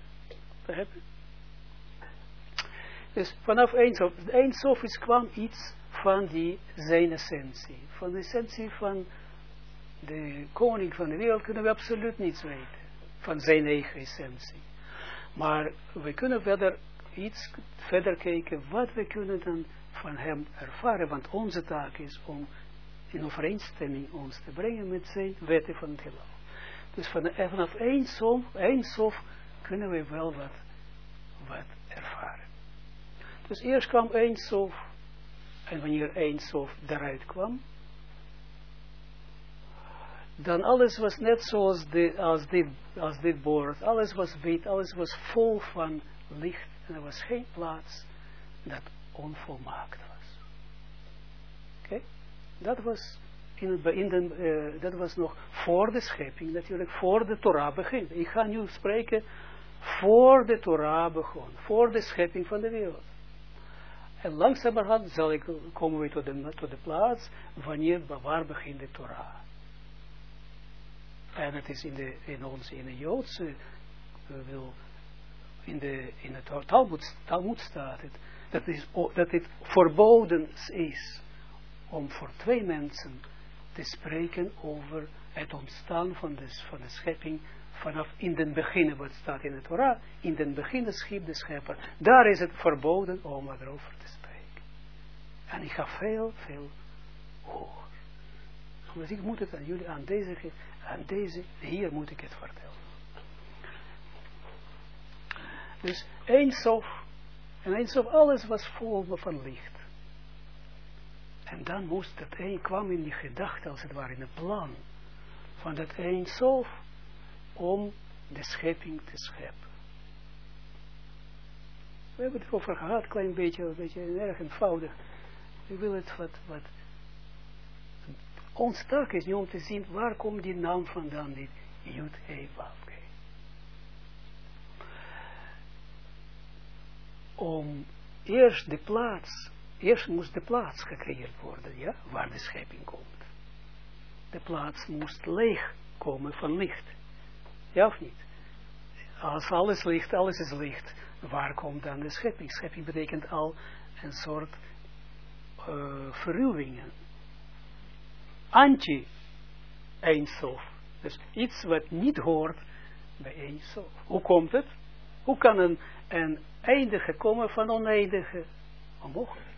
Dus vanaf één sof is kwam iets van die zijn essentie. Van de essentie van de koning van de wereld kunnen we absoluut niets weten. Van zijn eigen essentie. Maar we kunnen verder iets verder kijken wat we kunnen dan van hem ervaren. Want onze taak is om in overeenstemming ons te brengen met zijn wetten van het heelal. Dus vanaf één sof, kunnen we wel wat, wat ervaren. Dus eerst kwam één sof en wanneer één sof eruit kwam, dan alles was net zoals de, als, dit, als dit bord. Alles was wit, alles was vol van licht. En er was geen plaats dat onvolmaakt was. Oké? Dat was in, in de, uh, dat was nog voor de schepping, natuurlijk voor de Torah begint. Ik ga nu spreken voor de Torah begon, voor de schepping van de wereld. En langzamerhand zal ik, komen we tot de, tot de plaats wanneer, waar begint de Torah. En het is in, de, in ons, in de Joodse, wil, in, de, in het Talmud, Talmud staat het, dat, is, dat het verboden is om voor twee mensen te spreken over het ontstaan van de, van de schepping vanaf in den begin, wat staat in het Torah, in den begin schiep de schepper, daar is het verboden om erover te spreken. En ik ga veel, veel hoger. Dus ik moet het aan jullie, aan deze, aan deze, hier moet ik het vertellen. Dus Eindsof, en Eindsof, alles was vol van licht. En dan moest het een, kwam in die gedachte, als het ware, in een plan, van dat Eindsof, om de schepping te scheppen. We hebben het over gehad, een klein beetje, een beetje erg eenvoudig. Ik wil het wat, wat ons taak is nu om te zien waar komt die naam vandaan, dit Jud He Om eerst de plaats, eerst moest de plaats gecreëerd worden, ja, waar de schepping komt. De plaats moest leeg komen van licht. Ja of niet? Als alles licht, alles is licht, waar komt dan de schepping? Schepping betekent al een soort uh, verruwingen. Anti-Eindsof. Dus iets wat niet hoort bij Eindsof. Hoe komt het? Hoe kan een, een eindige komen van oneindige? Onmogelijk.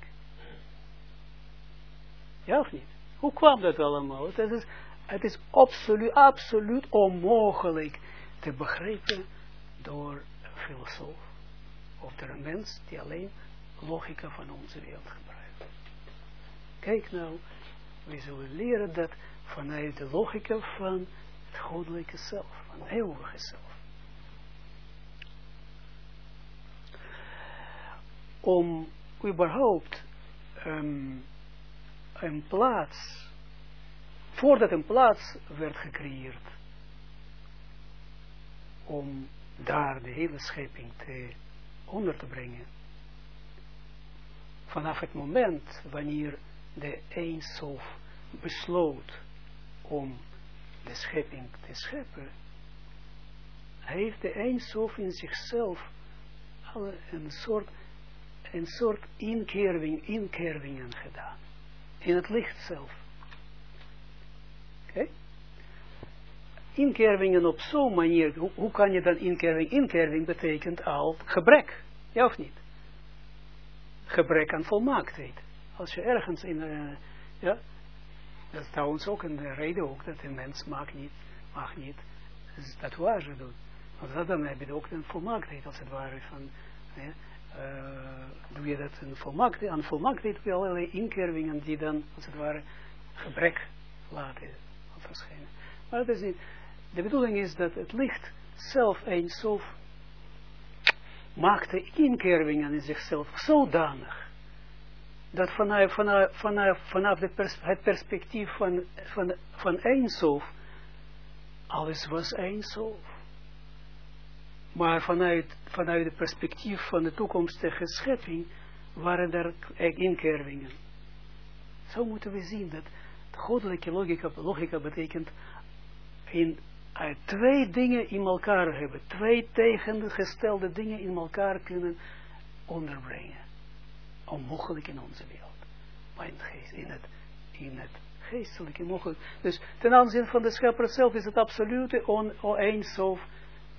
Ja of niet? Hoe kwam dat allemaal? Het is, het is absoluut, absoluut onmogelijk te begrijpen door een filosoof. Of door een mens die alleen logica van onze wereld gebruikt. Kijk nou, we zullen leren dat vanuit de logica van het goddelijke zelf, van het eeuwige zelf. Om überhaupt um, een plaats, voordat een plaats werd gecreëerd, om daar de hele schepping te onder te brengen. Vanaf het moment wanneer de Eindsof besloot om de schepping te scheppen, heeft de Eindsof in zichzelf een soort, een soort inkerving, inkervingen gedaan. In het licht zelf. Oké? inkervingen op zo'n manier, hoe, kan je dan inkerving? Inkerving betekent al gebrek, ja of niet? Gebrek aan volmaaktheid. Als je ergens in, uh, ja, dat is trouwens ook een reden ook, dat een mens mag niet, mag niet tatoeage doen. Want dan heb je ook een volmaaktheid, als het ware, van, ja, doe je dat een volmaaktheid, aan volmaaktheid doe allerlei inkervingen die dan, als het ware, gebrek laten verschijnen. Maar dat is niet, de bedoeling is dat het licht zelf eindsof maakte inkervingen in zichzelf zodanig dat vanaf pers, het perspectief van, van, van eindsof alles was eindsof. Maar vanuit, vanuit het perspectief van de toekomstige schepping waren er inkervingen. Zo moeten we zien dat de goddelijke logica, logica betekent in uit twee dingen in elkaar hebben, twee tegengestelde dingen in elkaar kunnen onderbrengen. Onmogelijk in onze wereld. Maar in het, geest, in het, in het geestelijke mogelijk. Dus ten aanzien van de schepper zelf is het absolute on,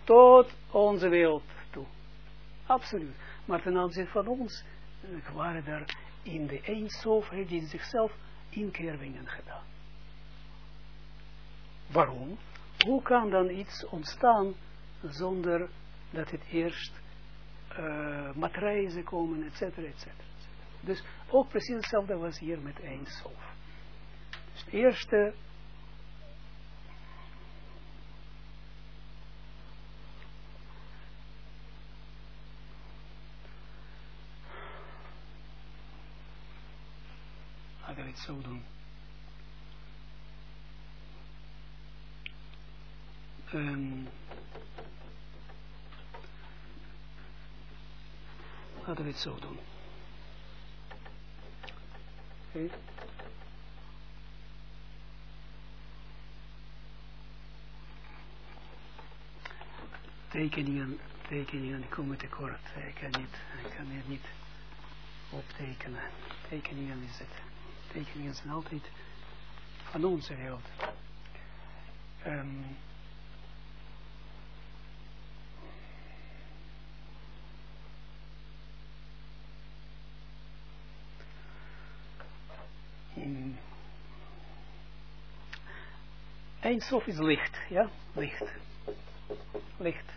tot onze wereld toe. Absoluut. Maar ten aanzien van ons eh, waren er in de eenshoofd, heeft hij zichzelf inkervingen gedaan. Waarom? hoe kan dan iets ontstaan zonder dat het eerst uh, matrijzen komen, et cetera, et. Dus ook precies hetzelfde was hier met Eindsof. Dus het eerste laten we het zo doen. Um, laten we het zo doen. Oké. Tekeningen, tekeningen komen tekort. Ik kan niet, ik kan hier niet optekenen. Tekeningen is het. Tekeningen zijn altijd van onze wereld. Ehm, in is licht, ja, licht. Licht.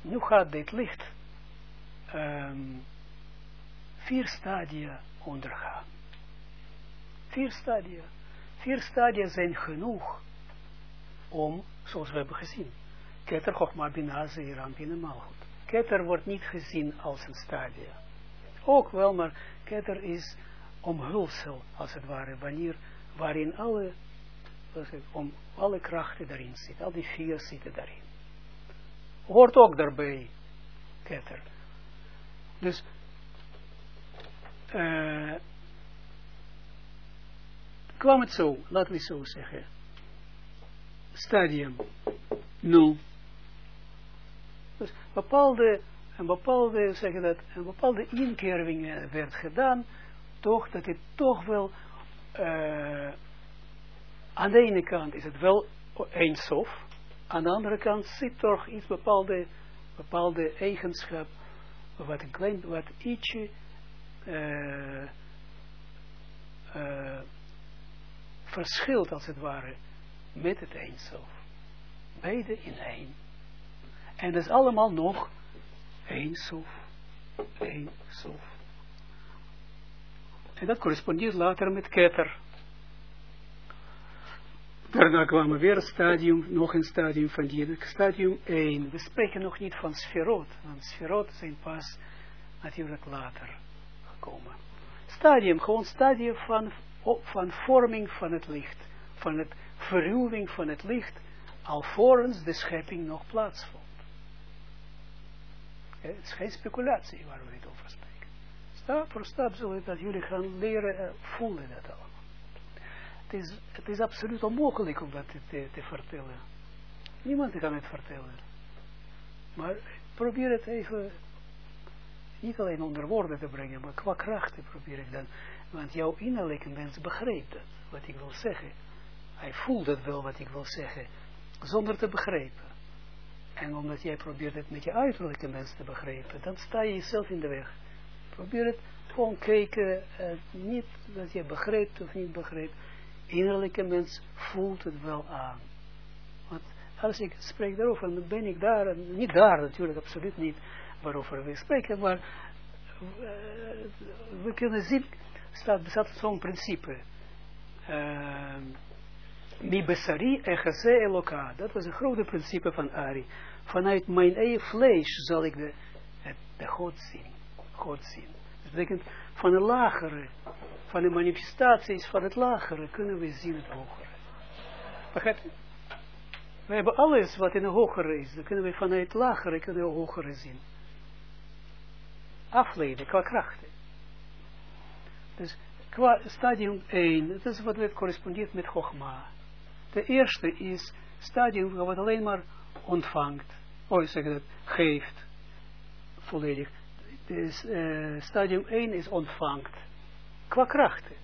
Nu gaat dit licht um, vier stadia ondergaan. Vier stadia. Vier stadia zijn genoeg om, zoals we hebben gezien, Keter, Chochma, Bina, Zeeram, Bina, Malchut. Keter wordt niet gezien als een stadia. Ook wel, maar Keter is omhulsel, als het ware, wanneer, waarin alle, om alle krachten daarin zitten, al die vier zitten daarin. Hoort ook daarbij, Keter. Dus, uh, kwam het zo, laten we zo zeggen. Stadium 0. Dus bepaalde, een bepaalde, zeg dat, een bepaalde inkering werd gedaan, toch, dat het toch wel, uh, aan de ene kant is het wel eindsof, aan de andere kant zit toch iets bepaalde, bepaalde eigenschap, wat een klein, wat ietsje, uh, uh, verschilt als het ware met het eindsof. Beide in één. En dat is allemaal nog eindsof. Eindsof. En dat correspondeert later met ketter. Daarna kwam weer een stadium, nog een stadium van die, stadium 1. We spreken nog niet van sferot, want sferot zijn pas natuurlijk later gekomen. Stadium, gewoon stadium van van vorming van het licht, van het verruwing van het licht, alvorens de schepping nog plaatsvond. Het is geen speculatie waar we het over spreken. Stap voor stap zullen dat jullie gaan leren uh, voelen dat allemaal. Het is, het is absoluut onmogelijk om dat te, te vertellen. Niemand kan het vertellen. Maar probeer het even niet alleen onder woorden te brengen, maar qua krachten probeer ik dan want jouw innerlijke mens begrijpt dat, wat ik wil zeggen. Hij voelt het wel wat ik wil zeggen, zonder te begrijpen. En omdat jij probeert het met je uiterlijke mens te begrijpen, dan sta je jezelf in de weg. Probeer het gewoon kijken, uh, niet dat je begrijpt of niet begrijpt. Innerlijke mens voelt het wel aan. Want als ik spreek daarover, dan ben ik daar, niet daar natuurlijk, absoluut niet waarover we spreken, maar uh, we kunnen zien, staat, bestaat zo'n principe. Uh, Mi echase eloka. Dat was een grote principe van Ari. Vanuit mijn eigen vlees zal ik de, de God zien. God zien. Dat betekent van een lagere, van de manifestaties van het lagere kunnen we zien het hogere. We hebben alles wat in het hogere is. Dan kunnen we vanuit het lagere kunnen we hogere zien. Afleiden qua krachten. Dus qua stadium 1, dat is wat het correspondeert met Chogma. De eerste is stadium wat alleen maar ontvangt. Oh, ik zeg dat, geeft. Volledig. Dus uh, stadium 1 is ontvangt. Qua krachten.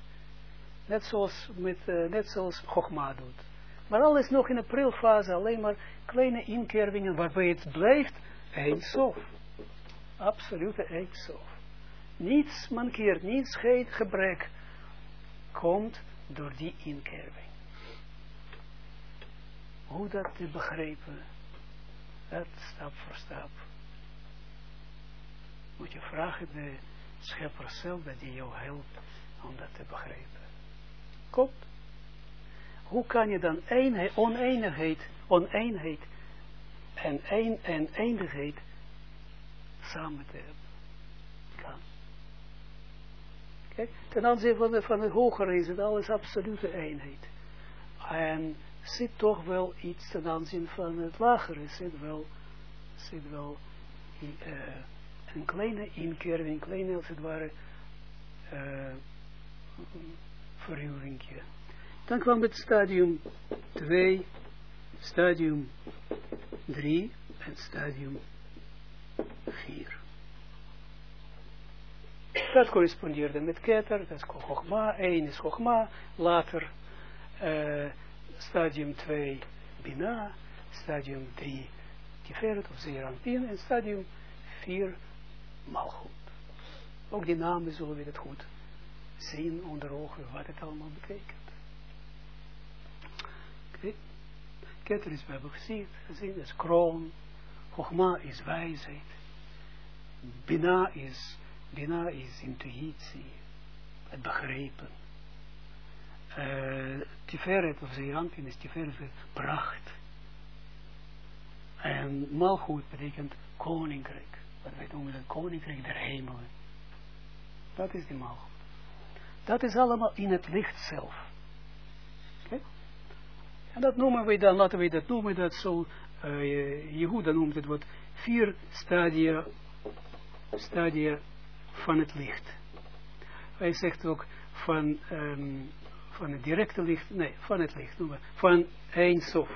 Net zoals, met, uh, net zoals Chogma doet. Maar alles nog in de prilfase, alleen maar kleine inkervingen waarbij het blijft eindsof. Absolute eindsof niets mankeert, niets geen gebrek komt door die inkerving. Hoe dat te begrijpen, dat stap voor stap. Moet je vragen de schepper zelf dat die jou helpt om dat te begrijpen. Komt. Hoe kan je dan eenheid, oneenigheid, oneenheid en, een, en eindigheid samen te hebben? ten aanzien van, de, van het hogere is het alles absolute eenheid. En zit toch wel iets ten aanzien van het lagere, zit wel, zit wel uh, een kleine inkerving, een kleine als het ware uh, verruwingje. Dan kwam het stadium 2, stadium 3 en stadium 4. Dat correspondeerde met Keter, dat is Chogma, 1 is Chogma, later uh, stadium 2 Bina, stadium 3 Tiferet of Zeranpin en stadium 4 Malchut. Ook die namen zullen we het goed zien onder ogen wat het allemaal betekent. Oké. Okay. Is, we hebben gezien, gezien is kroon, Chogma is wijsheid, Bina is, Bina is intuïtie, het begrepen. Uh, Tiferet of Zeerampin is Tiferet pracht. En Malchut betekent koninkrijk. Wat wij noemen dat koninkrijk der hemelen. Dat is die Malchut. Dat is allemaal in het licht zelf. En dat noemen we dan, laten we dat noemen, dat zo, uh, Jehuda noemt het wat, vier stadia, stadia van het licht. Hij zegt ook van, um, van het directe licht, nee, van het licht noemen, van Eindsof.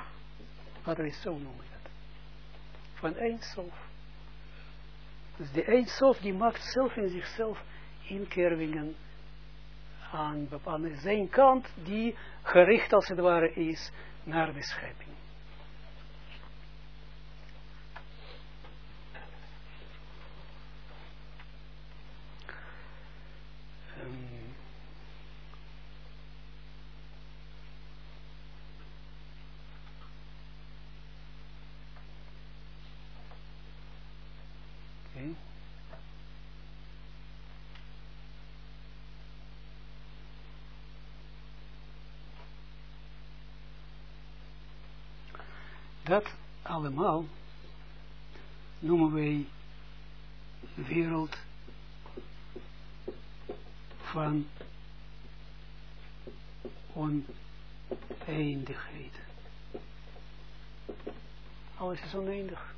We het zo noemen dat. Van Eindsof. Dus de Eindsof die maakt zelf in zichzelf inkervingen aan, aan zijn kant die gericht als het ware is naar de schepping. Dat allemaal noemen wij wereld van oneindigheid. Alles is oneindig.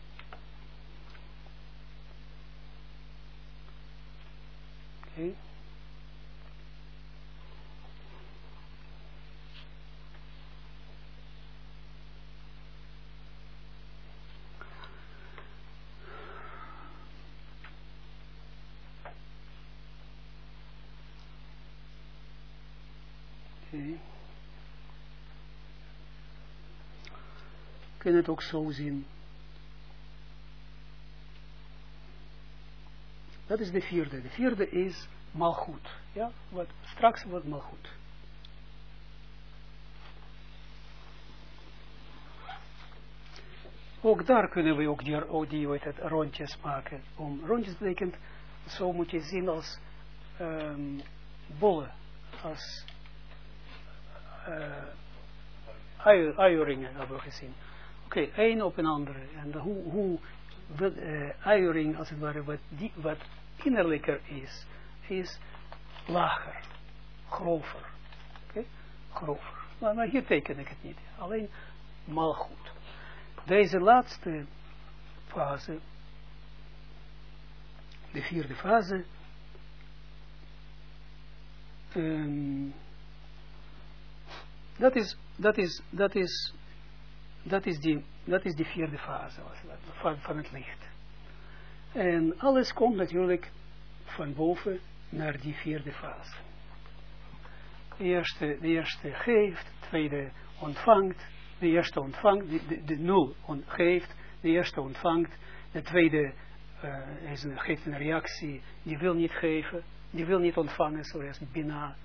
Kunnen het ook zo zien. Dat is de vierde. De vierde is malgoed. Ja, wat, straks wordt malgoed. Ook daar kunnen we ook die, ook die rondjes maken. Om, rondjes betekent, zo moet je zien als um, bollen, als uh, uieringen hebben we gezien. Oké, okay, een op een andere. En hoe, hoe uh, eiering, als het ware, wat, die, wat innerlijker is, is lager, grover. Oké, grover. Maar, maar, hier teken ik het niet. Alleen mal goed. Deze laatste fase, de vierde fase, um, dat is, dat is, dat is dat is die, dat is die vierde fase van, van het licht. En alles komt natuurlijk van boven naar die vierde fase. De eerste, de eerste geeft, de tweede ontvangt, de eerste ontvangt, de, de, de nul on, geeft, de eerste ontvangt, de tweede uh, een, geeft een reactie, die wil niet geven, die wil niet ontvangen, zoals Bina,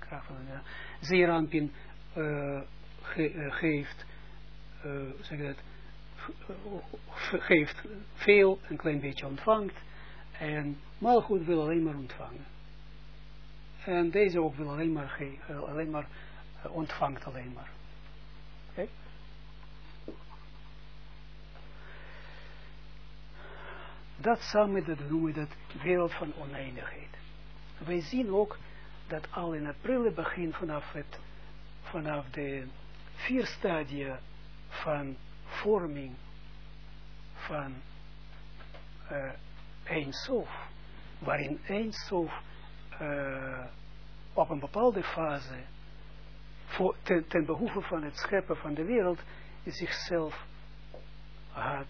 Zeeranpin uh, ge, uh, geeft, zeg dat, geeft veel, een klein beetje ontvangt. En Malgoed wil alleen maar ontvangen. En deze ook wil alleen maar geven, alleen maar ontvangt alleen maar. Dat samen, dat noemen we dat wereld van oneindigheid. Wij zien ook dat al in prille begin vanaf, het, vanaf de vier stadia van vorming van uh, een sof, waarin Eindsof uh, op een bepaalde fase voor, ten, behoeve van het scheppen van de wereld zichzelf had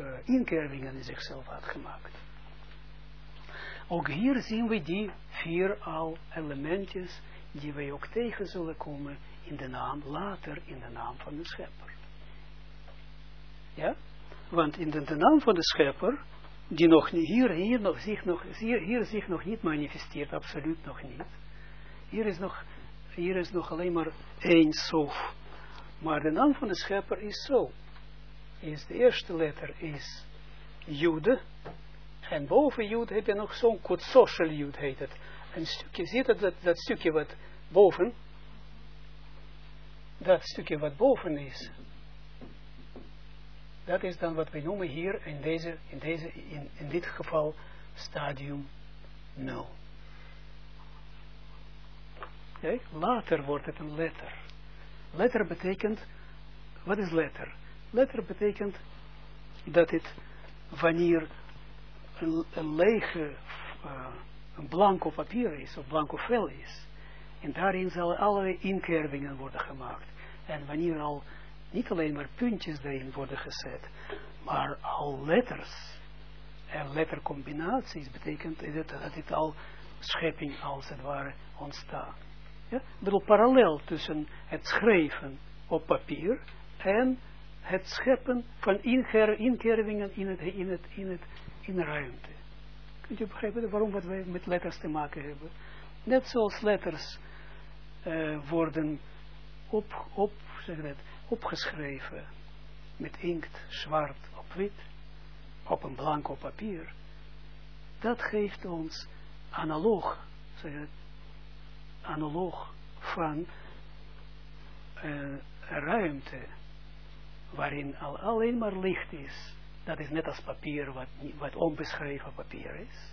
uh, inkervingen in zichzelf had gemaakt. Ook hier zien we die vier al elementjes die wij ook tegen zullen komen in de naam, later in de naam van de schepper. Ja? Want in de, naam van de schepper, die nog hier, hier, nog, zich nog, hier, hier zich nog niet manifesteert, absoluut nog niet. Hier is nog, hier is nog alleen maar één sof. Maar de naam van de schepper is zo. Is de eerste letter is Jude. En boven Jude heb je nog zo'n social Jude heet het. Een stukje, ziet het, dat, dat stukje wat boven, dat stukje wat boven is, dat is dan wat we noemen hier in, deze, in, deze, in, in dit geval stadium 0. Kijk, later wordt het een letter. Letter betekent, wat is letter? Letter betekent dat het wanneer een, een lege, uh, een blanco papier is, of blanco vel is, en daarin zullen allerlei inkervingen worden gemaakt. En wanneer al niet alleen maar puntjes erin worden gezet, maar al letters en lettercombinaties betekent dat, het al schepping als het ware ontstaat. Ja? Ik bedoel, parallel tussen het schrijven op papier en het scheppen van inkervingen in, het, in, het, in, het, in ruimte. Kunt u begrijpen waarom wat wij met letters te maken hebben? Net zoals letters uh, worden op, op, zeg dat, opgeschreven met inkt, zwart op wit, op een blanco papier. Dat geeft ons analoog, zeg het, analoog van uh, ruimte, waarin al alleen maar licht is. Dat is net als papier, wat, wat onbeschreven papier is.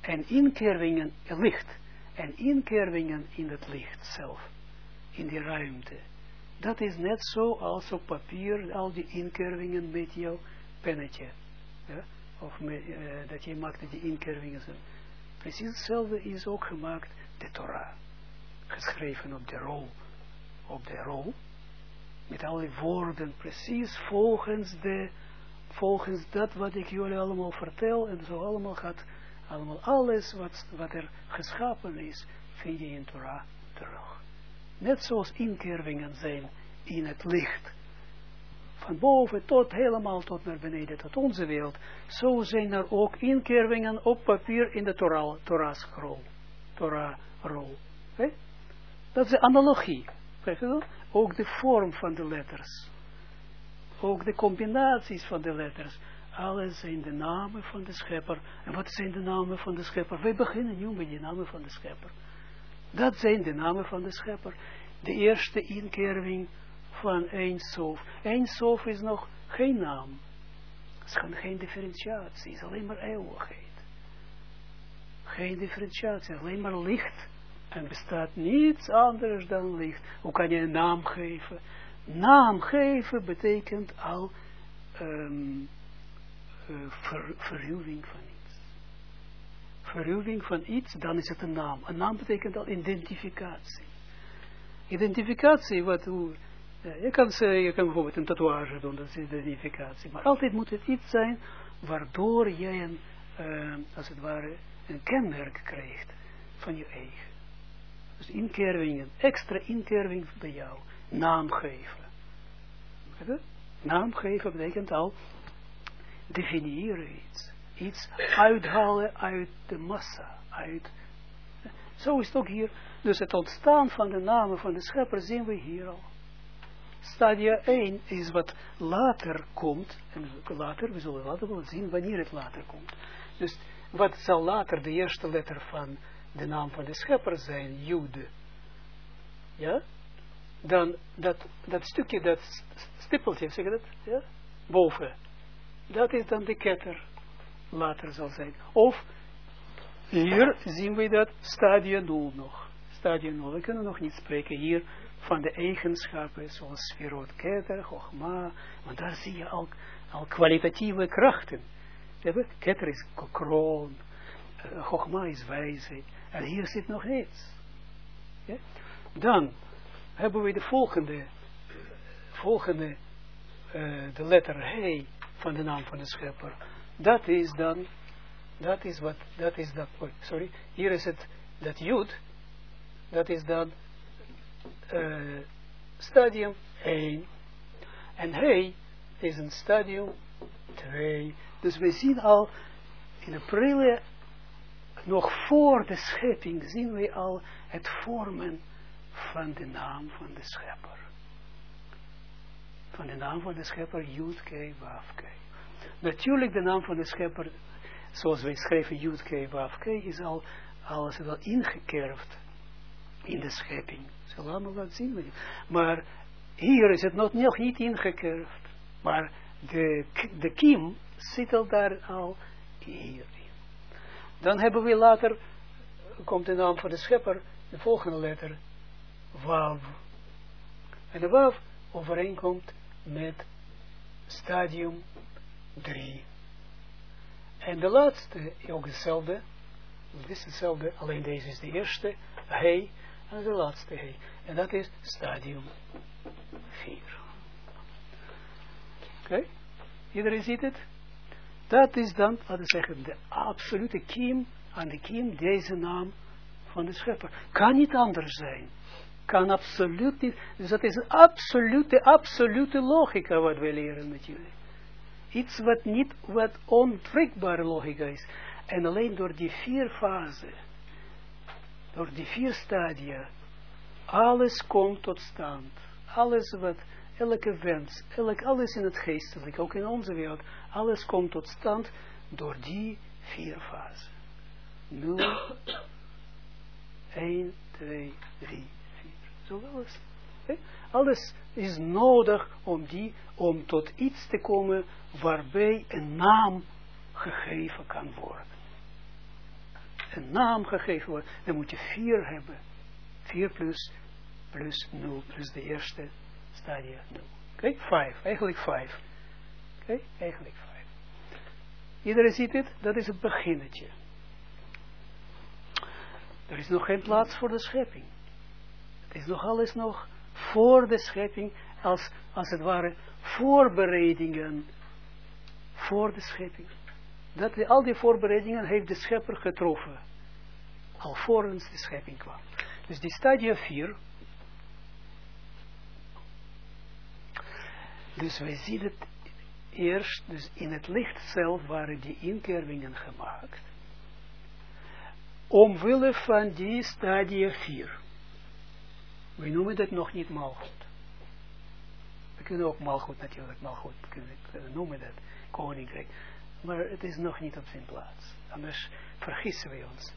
En inkervingen, licht, en inkervingen in het licht zelf, in die ruimte. Dat is net zo als op papier, al die inkervingen met jouw pennetje. Ja? Of met, uh, dat je maakt die inkervingen. Precies hetzelfde is ook gemaakt, de Torah. Geschreven op de rol. Op de rol. Met al die woorden, precies volgens de, volgens dat wat ik jullie allemaal vertel. En zo allemaal gaat, allemaal alles wat, wat er geschapen is, vind je in Torah terug. Net zoals inkervingen zijn in het licht. Van boven tot helemaal tot naar beneden, tot onze wereld. Zo zijn er ook inkervingen op papier in de Torah, Torah scroll. Torah rol. Dat is de analogie. Ook de vorm van de letters. Ook de combinaties van de letters. Alles zijn de namen van de schepper. En wat zijn de namen van de schepper? Wij beginnen nu met de namen van de schepper. Dat zijn de namen van de schepper. De eerste inkerving van Eindsof. Eindsof is nog geen naam. Het is geen differentiatie. Het is alleen maar eeuwigheid. Geen differentiatie. Alleen maar licht. En bestaat niets anders dan licht. Hoe kan je een naam geven? Naam geven betekent al um, uh, ver, verruwing van verruwing van iets, dan is het een naam. Een naam betekent al identificatie. Identificatie, wat hoe, je, kan je kan bijvoorbeeld een tatoeage doen, dat is identificatie. Maar altijd moet het iets zijn waardoor jij een, uh, als het ware, een kenmerk krijgt van je eigen. Dus inkervingen, extra inkerving bij jou. Naam geven. Naam geven betekent al definiëren iets iets uithalen uit de massa. Uit, zo is het ook hier. Dus het ontstaan van de namen van de schepper zien we hier al. Stadia 1 is wat later komt. En later, we zullen later wel zien wanneer het later komt. Dus wat zal later de eerste letter van de naam van de schepper zijn? Jude. Ja? Dan dat, dat stukje, dat stippeltje, zeg je dat? Ja? Boven. Dat is dan de ketter later zal zijn. Of hier zien we dat stadium 0 nog. Stadium 0. We kunnen nog niet spreken hier van de eigenschappen zoals Sferot Keter, Chogma, want daar zie je al, al kwalitatieve krachten. Keter is kroon, uh, Chogma is wijsheid. En hier zit nog niets. Ja? Dan hebben we de volgende, volgende, uh, de letter He van de naam van de schepper. Dat is dan, dat is wat, dat is dat, oh, sorry, hier is het, dat Jud, dat is dan uh, stadium 1. En He is een stadium 2. Dus we zien al in de prille, nog voor de schepping, zien we al het vormen van de naam van de schepper. Van de naam van de schepper, Yud-K, Wav-K. Natuurlijk de naam van de schepper, zoals wij schrijven Yud-K, Wav-K, is al, alles wel ingekerfd in de schepping. Zo laten we zien. Maar hier is het nog niet ingekerfd. Maar de, de kiem zit al daar al hierin. Dan hebben we later, komt de naam van de schepper, de volgende letter, Wav. En de Wav overeenkomt met stadium 3. En de laatste, ook hetzelfde, dit is hetzelfde, alleen deze is de eerste, hij, en de laatste hij. En dat is stadium 4. Oké? Iedereen ziet het? Dat is dan, laten we zeggen, de absolute kiem, aan de kiem, deze naam van de schepper. Kan niet anders zijn. Kan absoluut niet. Dus dat is een absolute, absolute logica wat we leren natuurlijk. Iets wat niet, wat ontwrikbare logica is. En alleen door die vier fasen, door die vier stadia, alles komt tot stand. Alles wat elke wens, elk, alles in het geestelijk, ook in onze wereld, alles komt tot stand door die vier fasen. 0, 1, 2, 3, 4. Zo alles. Alles is nodig om, die, om tot iets te komen waarbij een naam gegeven kan worden. Een naam gegeven wordt, dan moet je vier hebben. 4 plus, plus 0, plus de eerste stadia 0. Oké, okay? 5. Eigenlijk 5. Oké, eigenlijk 5. Iedereen ziet het? Dat is het beginnetje. Er is nog geen plaats voor de schepping. Het is nog alles nog voor de schepping, als, als het ware voorbereidingen voor de schepping. Dat, al die voorbereidingen heeft de schepper getroffen. Alvorens de schepping kwam. Dus die stadia 4 Dus wij zien het eerst, dus in het licht zelf waren die inkervingen gemaakt. Omwille van die stadia 4. We noemen dat nog niet malgoed. We kunnen ook malgoed natuurlijk, malgoed kunnen, kunnen noemen dat, koninkrijk. Maar het is nog niet op zijn plaats. Anders vergissen we ons.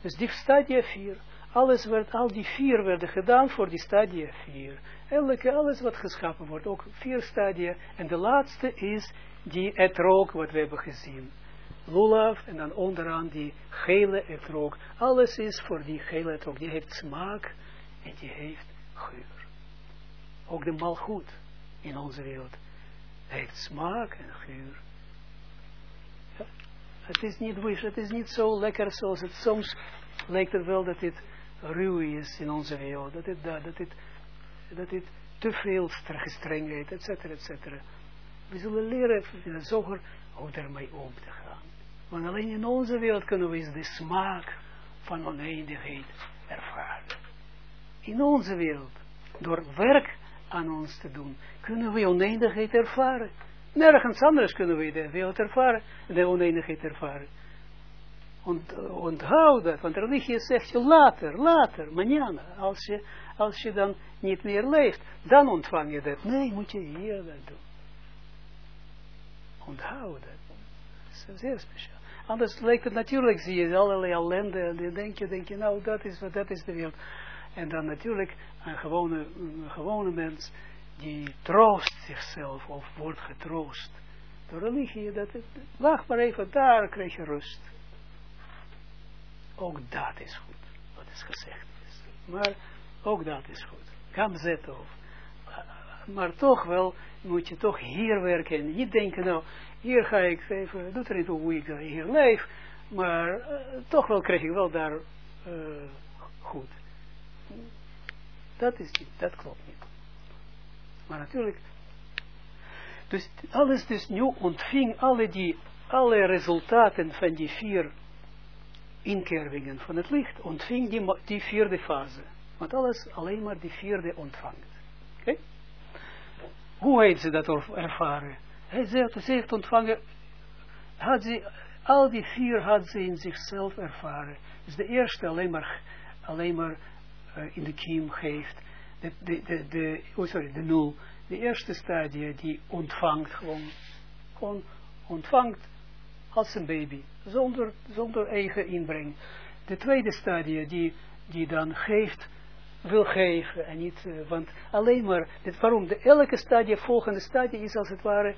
Dus die stadia 4 alles werd, al die vier werden gedaan voor die stadia vier. Elke, alles wat geschapen wordt, ook vier stadia. En de laatste is die etrook wat we hebben gezien. Lulav en dan onderaan die gele etrook. Alles is voor die gele etrook. Die heeft smaak en die heeft geur. Ook de malgoed in onze wereld heeft smaak en geur. Het is niet het is niet zo lekker zoals het soms lijkt het wel dat dit ruw is in onze wereld, dat het, dat, het, dat het te veel strengheid, et cetera, et cetera. We zullen leren in de zoger hoe daarmee om te gaan. Want alleen in onze wereld kunnen we de smaak van oneindigheid ervaren. In onze wereld, door werk aan ons te doen, kunnen we oneindigheid ervaren. Nergens anders kunnen we de wereld ervaren, de oneindigheid ervaren. Ont, onthoud dat, want religie zegt je later, later, mañana, als je, als je dan niet meer leeft, dan ontvang je dat. Nee, moet je hier dat doen. Onthoud dat. Dat is zeer speciaal. Anders lijkt het natuurlijk, zie je allerlei ellende, en denk je, denk je, nou, dat is, dat is de wereld. En dan natuurlijk een gewone, een gewone mens, die troost zichzelf, of wordt getroost. Door religie, dat het, maar even, daar krijg je rust. Ook dat is goed, wat is gezegd. Maar ook dat is goed. Kam zetov. maar toch wel moet je toch hier werken. En niet denken, nou, hier ga ik even, doet er niet hoe ik hier leef, maar uh, toch wel krijg ik wel daar uh, goed. Dat is niet, dat klopt niet. Maar natuurlijk, dus alles dus nu ontving alle die, alle resultaten van die vier inkervingen van het licht, ontving die, die vierde fase. Want alles alleen maar die vierde ontvangt. Oké? Okay? Hoe heeft ze dat ervaren? Hij zegt, ze heeft ontvangen, had ze, al die vier had ze in zichzelf ervaren. Dus de eerste alleen maar, alleen maar uh, in de kiem geeft. De, de, de, de, oh sorry, de nul. De eerste stadie die ontvangt gewoon, gewoon ontvangt als een baby. Zonder, zonder eigen inbreng. De tweede stadie die, die dan geeft wil geven en niet, uh, want alleen maar, dit, waarom? De elke stadie, volgende stadie is als het ware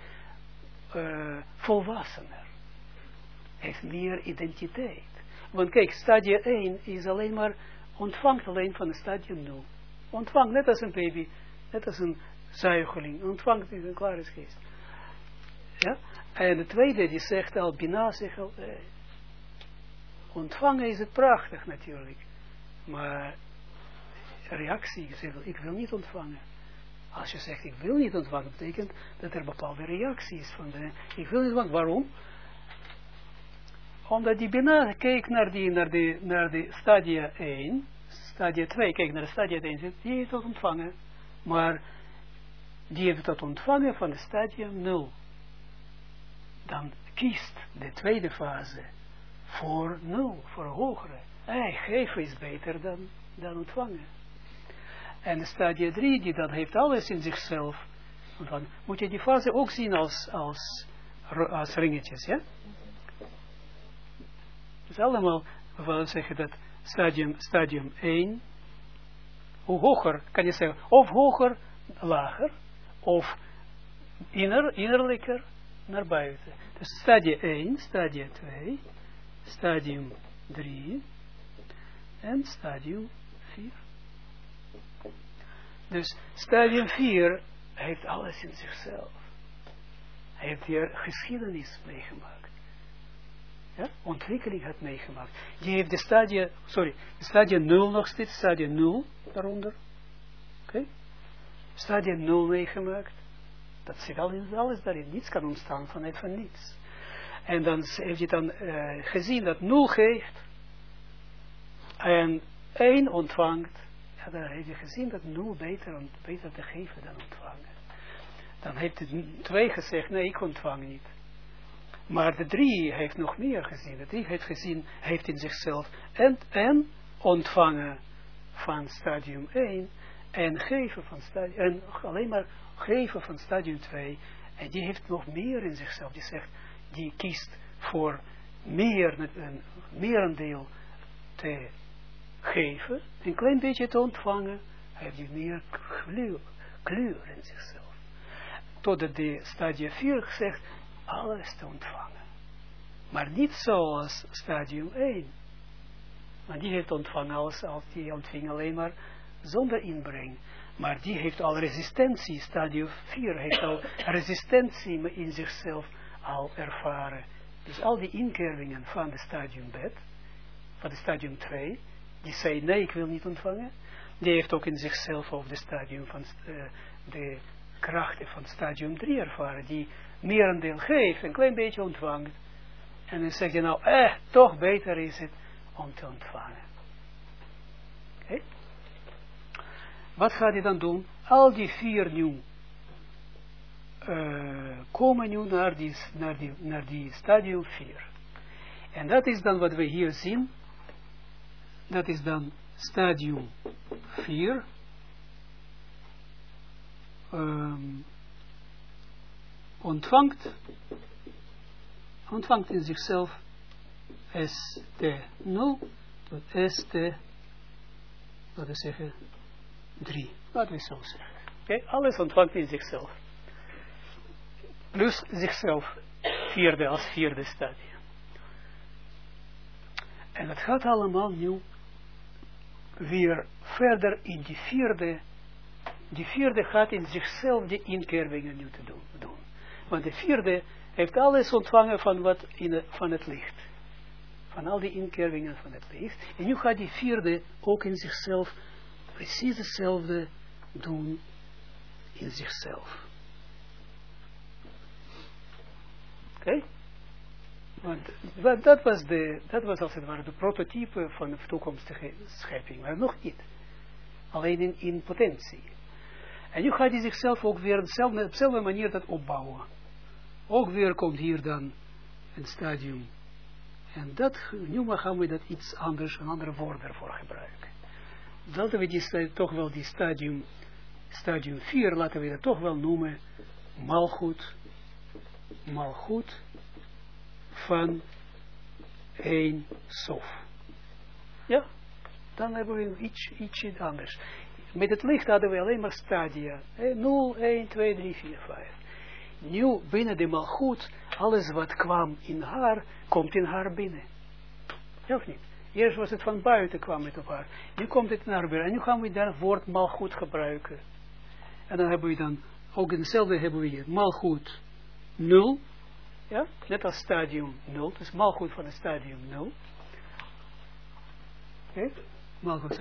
uh, volwassener. Heeft meer identiteit. Want kijk, stadie 1 is alleen maar, ontvangt alleen van de stadium 0. Ontvangt net als een baby, net als een zuigeling, ontvangt in een klare geest. Ja? En de tweede die zegt al, Bina zegt al, eh, ontvangen is het prachtig natuurlijk. Maar reactie, je zegt, ik wil niet ontvangen. Als je zegt, ik wil niet ontvangen, betekent dat er bepaalde reactie is van de, ik wil niet ontvangen. Waarom? Omdat die Bina keek naar die, naar die, naar die stadia 1, stadia 2, kijk naar stadia 1, die heeft dat ontvangen. Maar die heeft dat ontvangen van de stadium 0. Dan kiest de tweede fase voor 0, voor hogere. Hey, geven is beter dan, dan ontvangen. En stadie 3, die dat heeft alles in zichzelf. Dan moet je die fase ook zien als, als, als ringetjes, ja? Dus allemaal, we willen zeggen dat stadium, stadium 1, hoe hoger, kan je zeggen, of hoger, lager, of inner, innerlijker, naar buiten. Dus stadie 1, stadie 2, stadium 3 en stadium 4. Dus stadium 4 heeft alles in zichzelf. Hij heeft hier geschiedenis meegemaakt. Ja? Ontwikkeling had meegemaakt. Die heeft de stadie, sorry, de stadie 0 nog steeds, stadie 0 daaronder. Oké? Okay? Stadie 0 meegemaakt. Dat zit al in alles daarin. Niets kan ontstaan vanuit van niets. En dan heeft hij dan uh, gezien dat 0 geeft. En 1 ontvangt ja, dan heeft hij gezien dat nul beter, beter te geven dan ontvangen. Dan heeft de twee gezegd, nee, ik ontvang niet. Maar de drie heeft nog meer gezien. De drie heeft gezien, heeft in zichzelf en, en ontvangen van stadium 1 en geven van stadium, en alleen maar geven van stadium 2. En die heeft nog meer in zichzelf. Die zegt, die kiest voor meer, een, merendeel te geven, een klein beetje te ontvangen, heeft hij meer kleur, kleur in zichzelf. Totdat de stadium 4 zegt, alles te ontvangen. Maar niet zoals stadium 1. Maar die heeft ontvangen alles, als die ontving alleen maar zonder inbreng. Maar die heeft al resistentie, stadium 4 heeft al resistentie in zichzelf al ervaren. Dus al die inkervingen van de stadium bed, van de stadium 2, die zei nee, ik wil niet ontvangen, die heeft ook in zichzelf op de stadium van uh, de krachten van stadium 3 ervaren, die meer een deel geeft, een klein beetje ontvangt. En dan zeg je nou, eh, toch beter is het om te ontvangen. Okay? Wat gaat hij dan doen? Al die vier nu uh, komen nu naar die, naar, die, naar die stadium 4. En dat is dan wat we hier zien dat is dan stadium 4. Um, ontvangt, ontvangt in zichzelf ST0 tot ST, laten we zeggen, 3. Laten we zo zeggen. Okay? Alles ontvangt in zichzelf. Plus zichzelf, vierde als vierde stadium. En het gaat allemaal nu weer verder in die vierde die vierde gaat in zichzelf de inkervingen nu te doen. Want de vierde heeft alles ontvangen van, wat in van het licht. Van al die inkervingen van het licht. En nu gaat die vierde ook in zichzelf precies hetzelfde doen in zichzelf. Oké? Want dat was, de, dat was als het ware de prototype van de toekomstige schepping, maar nog niet. Alleen in, in potentie. En nu gaat hij zichzelf ook weer op dezelfde manier dat opbouwen. Ook weer komt hier dan een stadium. En dat, nu gaan we dat iets anders, een andere woord ervoor gebruiken. Laten we die, toch wel die stadium, stadium 4, laten we dat toch wel noemen, malgoed, malgoed van één sof. Ja, dan hebben we iets, iets anders. Met het licht hadden we alleen maar stadia. 0, 1, 2, 3, 4, 5. Nu binnen de malgoed, alles wat kwam in haar, komt in haar binnen. Ja of niet? Eerst was het van buiten kwam het op haar. Nu komt het naar binnen. En nu gaan we daar woord malgoed gebruiken. En dan hebben we dan, ook in hetzelfde hebben we hier, malgoed 0. Ja, net als stadium 0. Dus malgoed van het stadium 0. Oké, malgoed.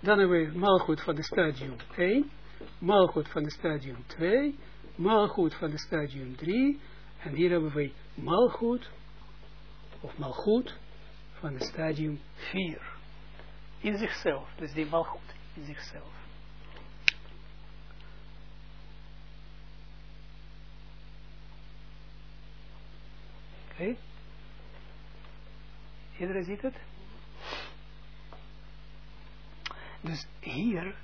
Dan hebben we malgoed van het stadium 1. Malgoed van het stadium 2 malgoed van het stadium 3. En hier hebben we malgoed, of malgoed, van het stadium 4. In zichzelf, dus die malgoed in zichzelf. Oké. Okay. Iedereen ziet het? Dus hier,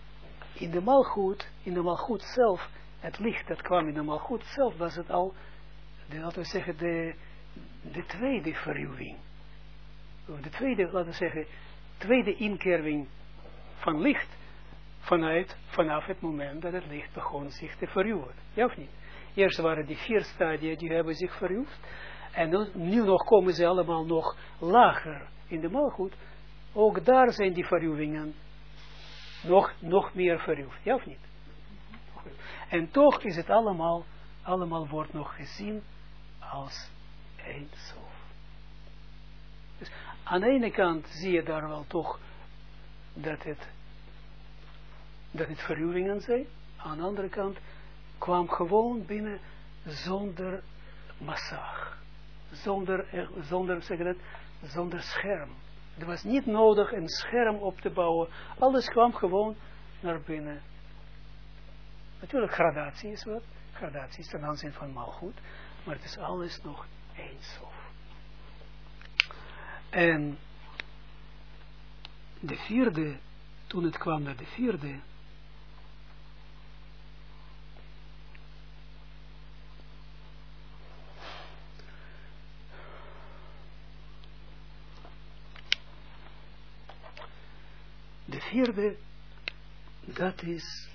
in de malgoed, in de malgoed zelf, het licht dat kwam in de malgoed zelf, was het al, de, laten we zeggen, de, de tweede verruwing. De tweede, laten we zeggen, tweede inkerving van licht vanuit, vanaf het moment dat het licht begon zich te verruwen. Ja of niet? Eerst waren die vier stadia, die hebben zich verruwd. En nu nog komen ze allemaal nog lager in de malgoed. Ook daar zijn die verruwingen nog, nog meer verruwd. Ja of niet? En toch is het allemaal, allemaal wordt nog gezien als één sof. Dus aan de ene kant zie je daar wel toch dat het, dat het verruwingen zijn. Aan de andere kant kwam gewoon binnen zonder massage. Zonder, zonder, zeg dat, zonder scherm. Er was niet nodig een scherm op te bouwen. Alles kwam gewoon naar binnen Natuurlijk, gradatie is wat. Gradatie is ten aanzien van malgoed. Maar het is alles nog eens of. En de vierde, toen het kwam naar de vierde, de vierde, dat is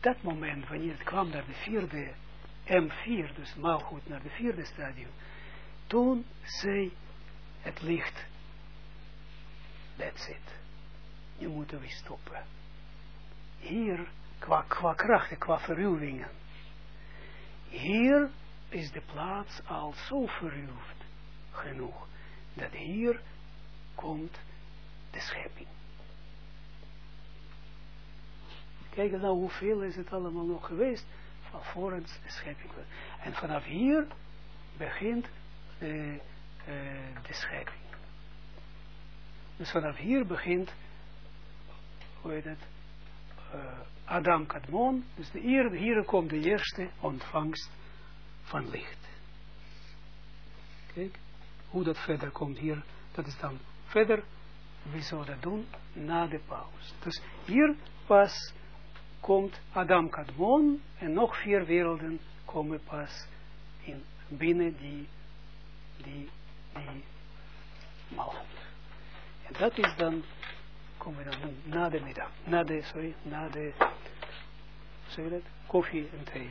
dat moment, wanneer het kwam naar de vierde M4, dus maalgoed naar de vierde stadium, toen zei het licht, that's it. Nu moeten we stoppen. Hier, qua, qua krachten, qua verruwingen. Hier is de plaats al zo verruwd genoeg, dat hier komt de schepping. Kijk nou hoeveel is het allemaal nog geweest van vorens de schepping. En vanaf hier begint de, uh, de schepping. Dus vanaf hier begint, hoe heet het, uh, Adam Kadmon. Dus de, hier, hier komt de eerste ontvangst van licht. Kijk, hoe dat verder komt hier, dat is dan verder, we zullen dat doen na de pauze. Dus hier was komt Adam Kadmon en nog vier werelden komen pas in, binnen die, die, die malgoed. En dat is dan, komen we dan na de middag, na de, sorry, na de, zeg dat, koffie en thee.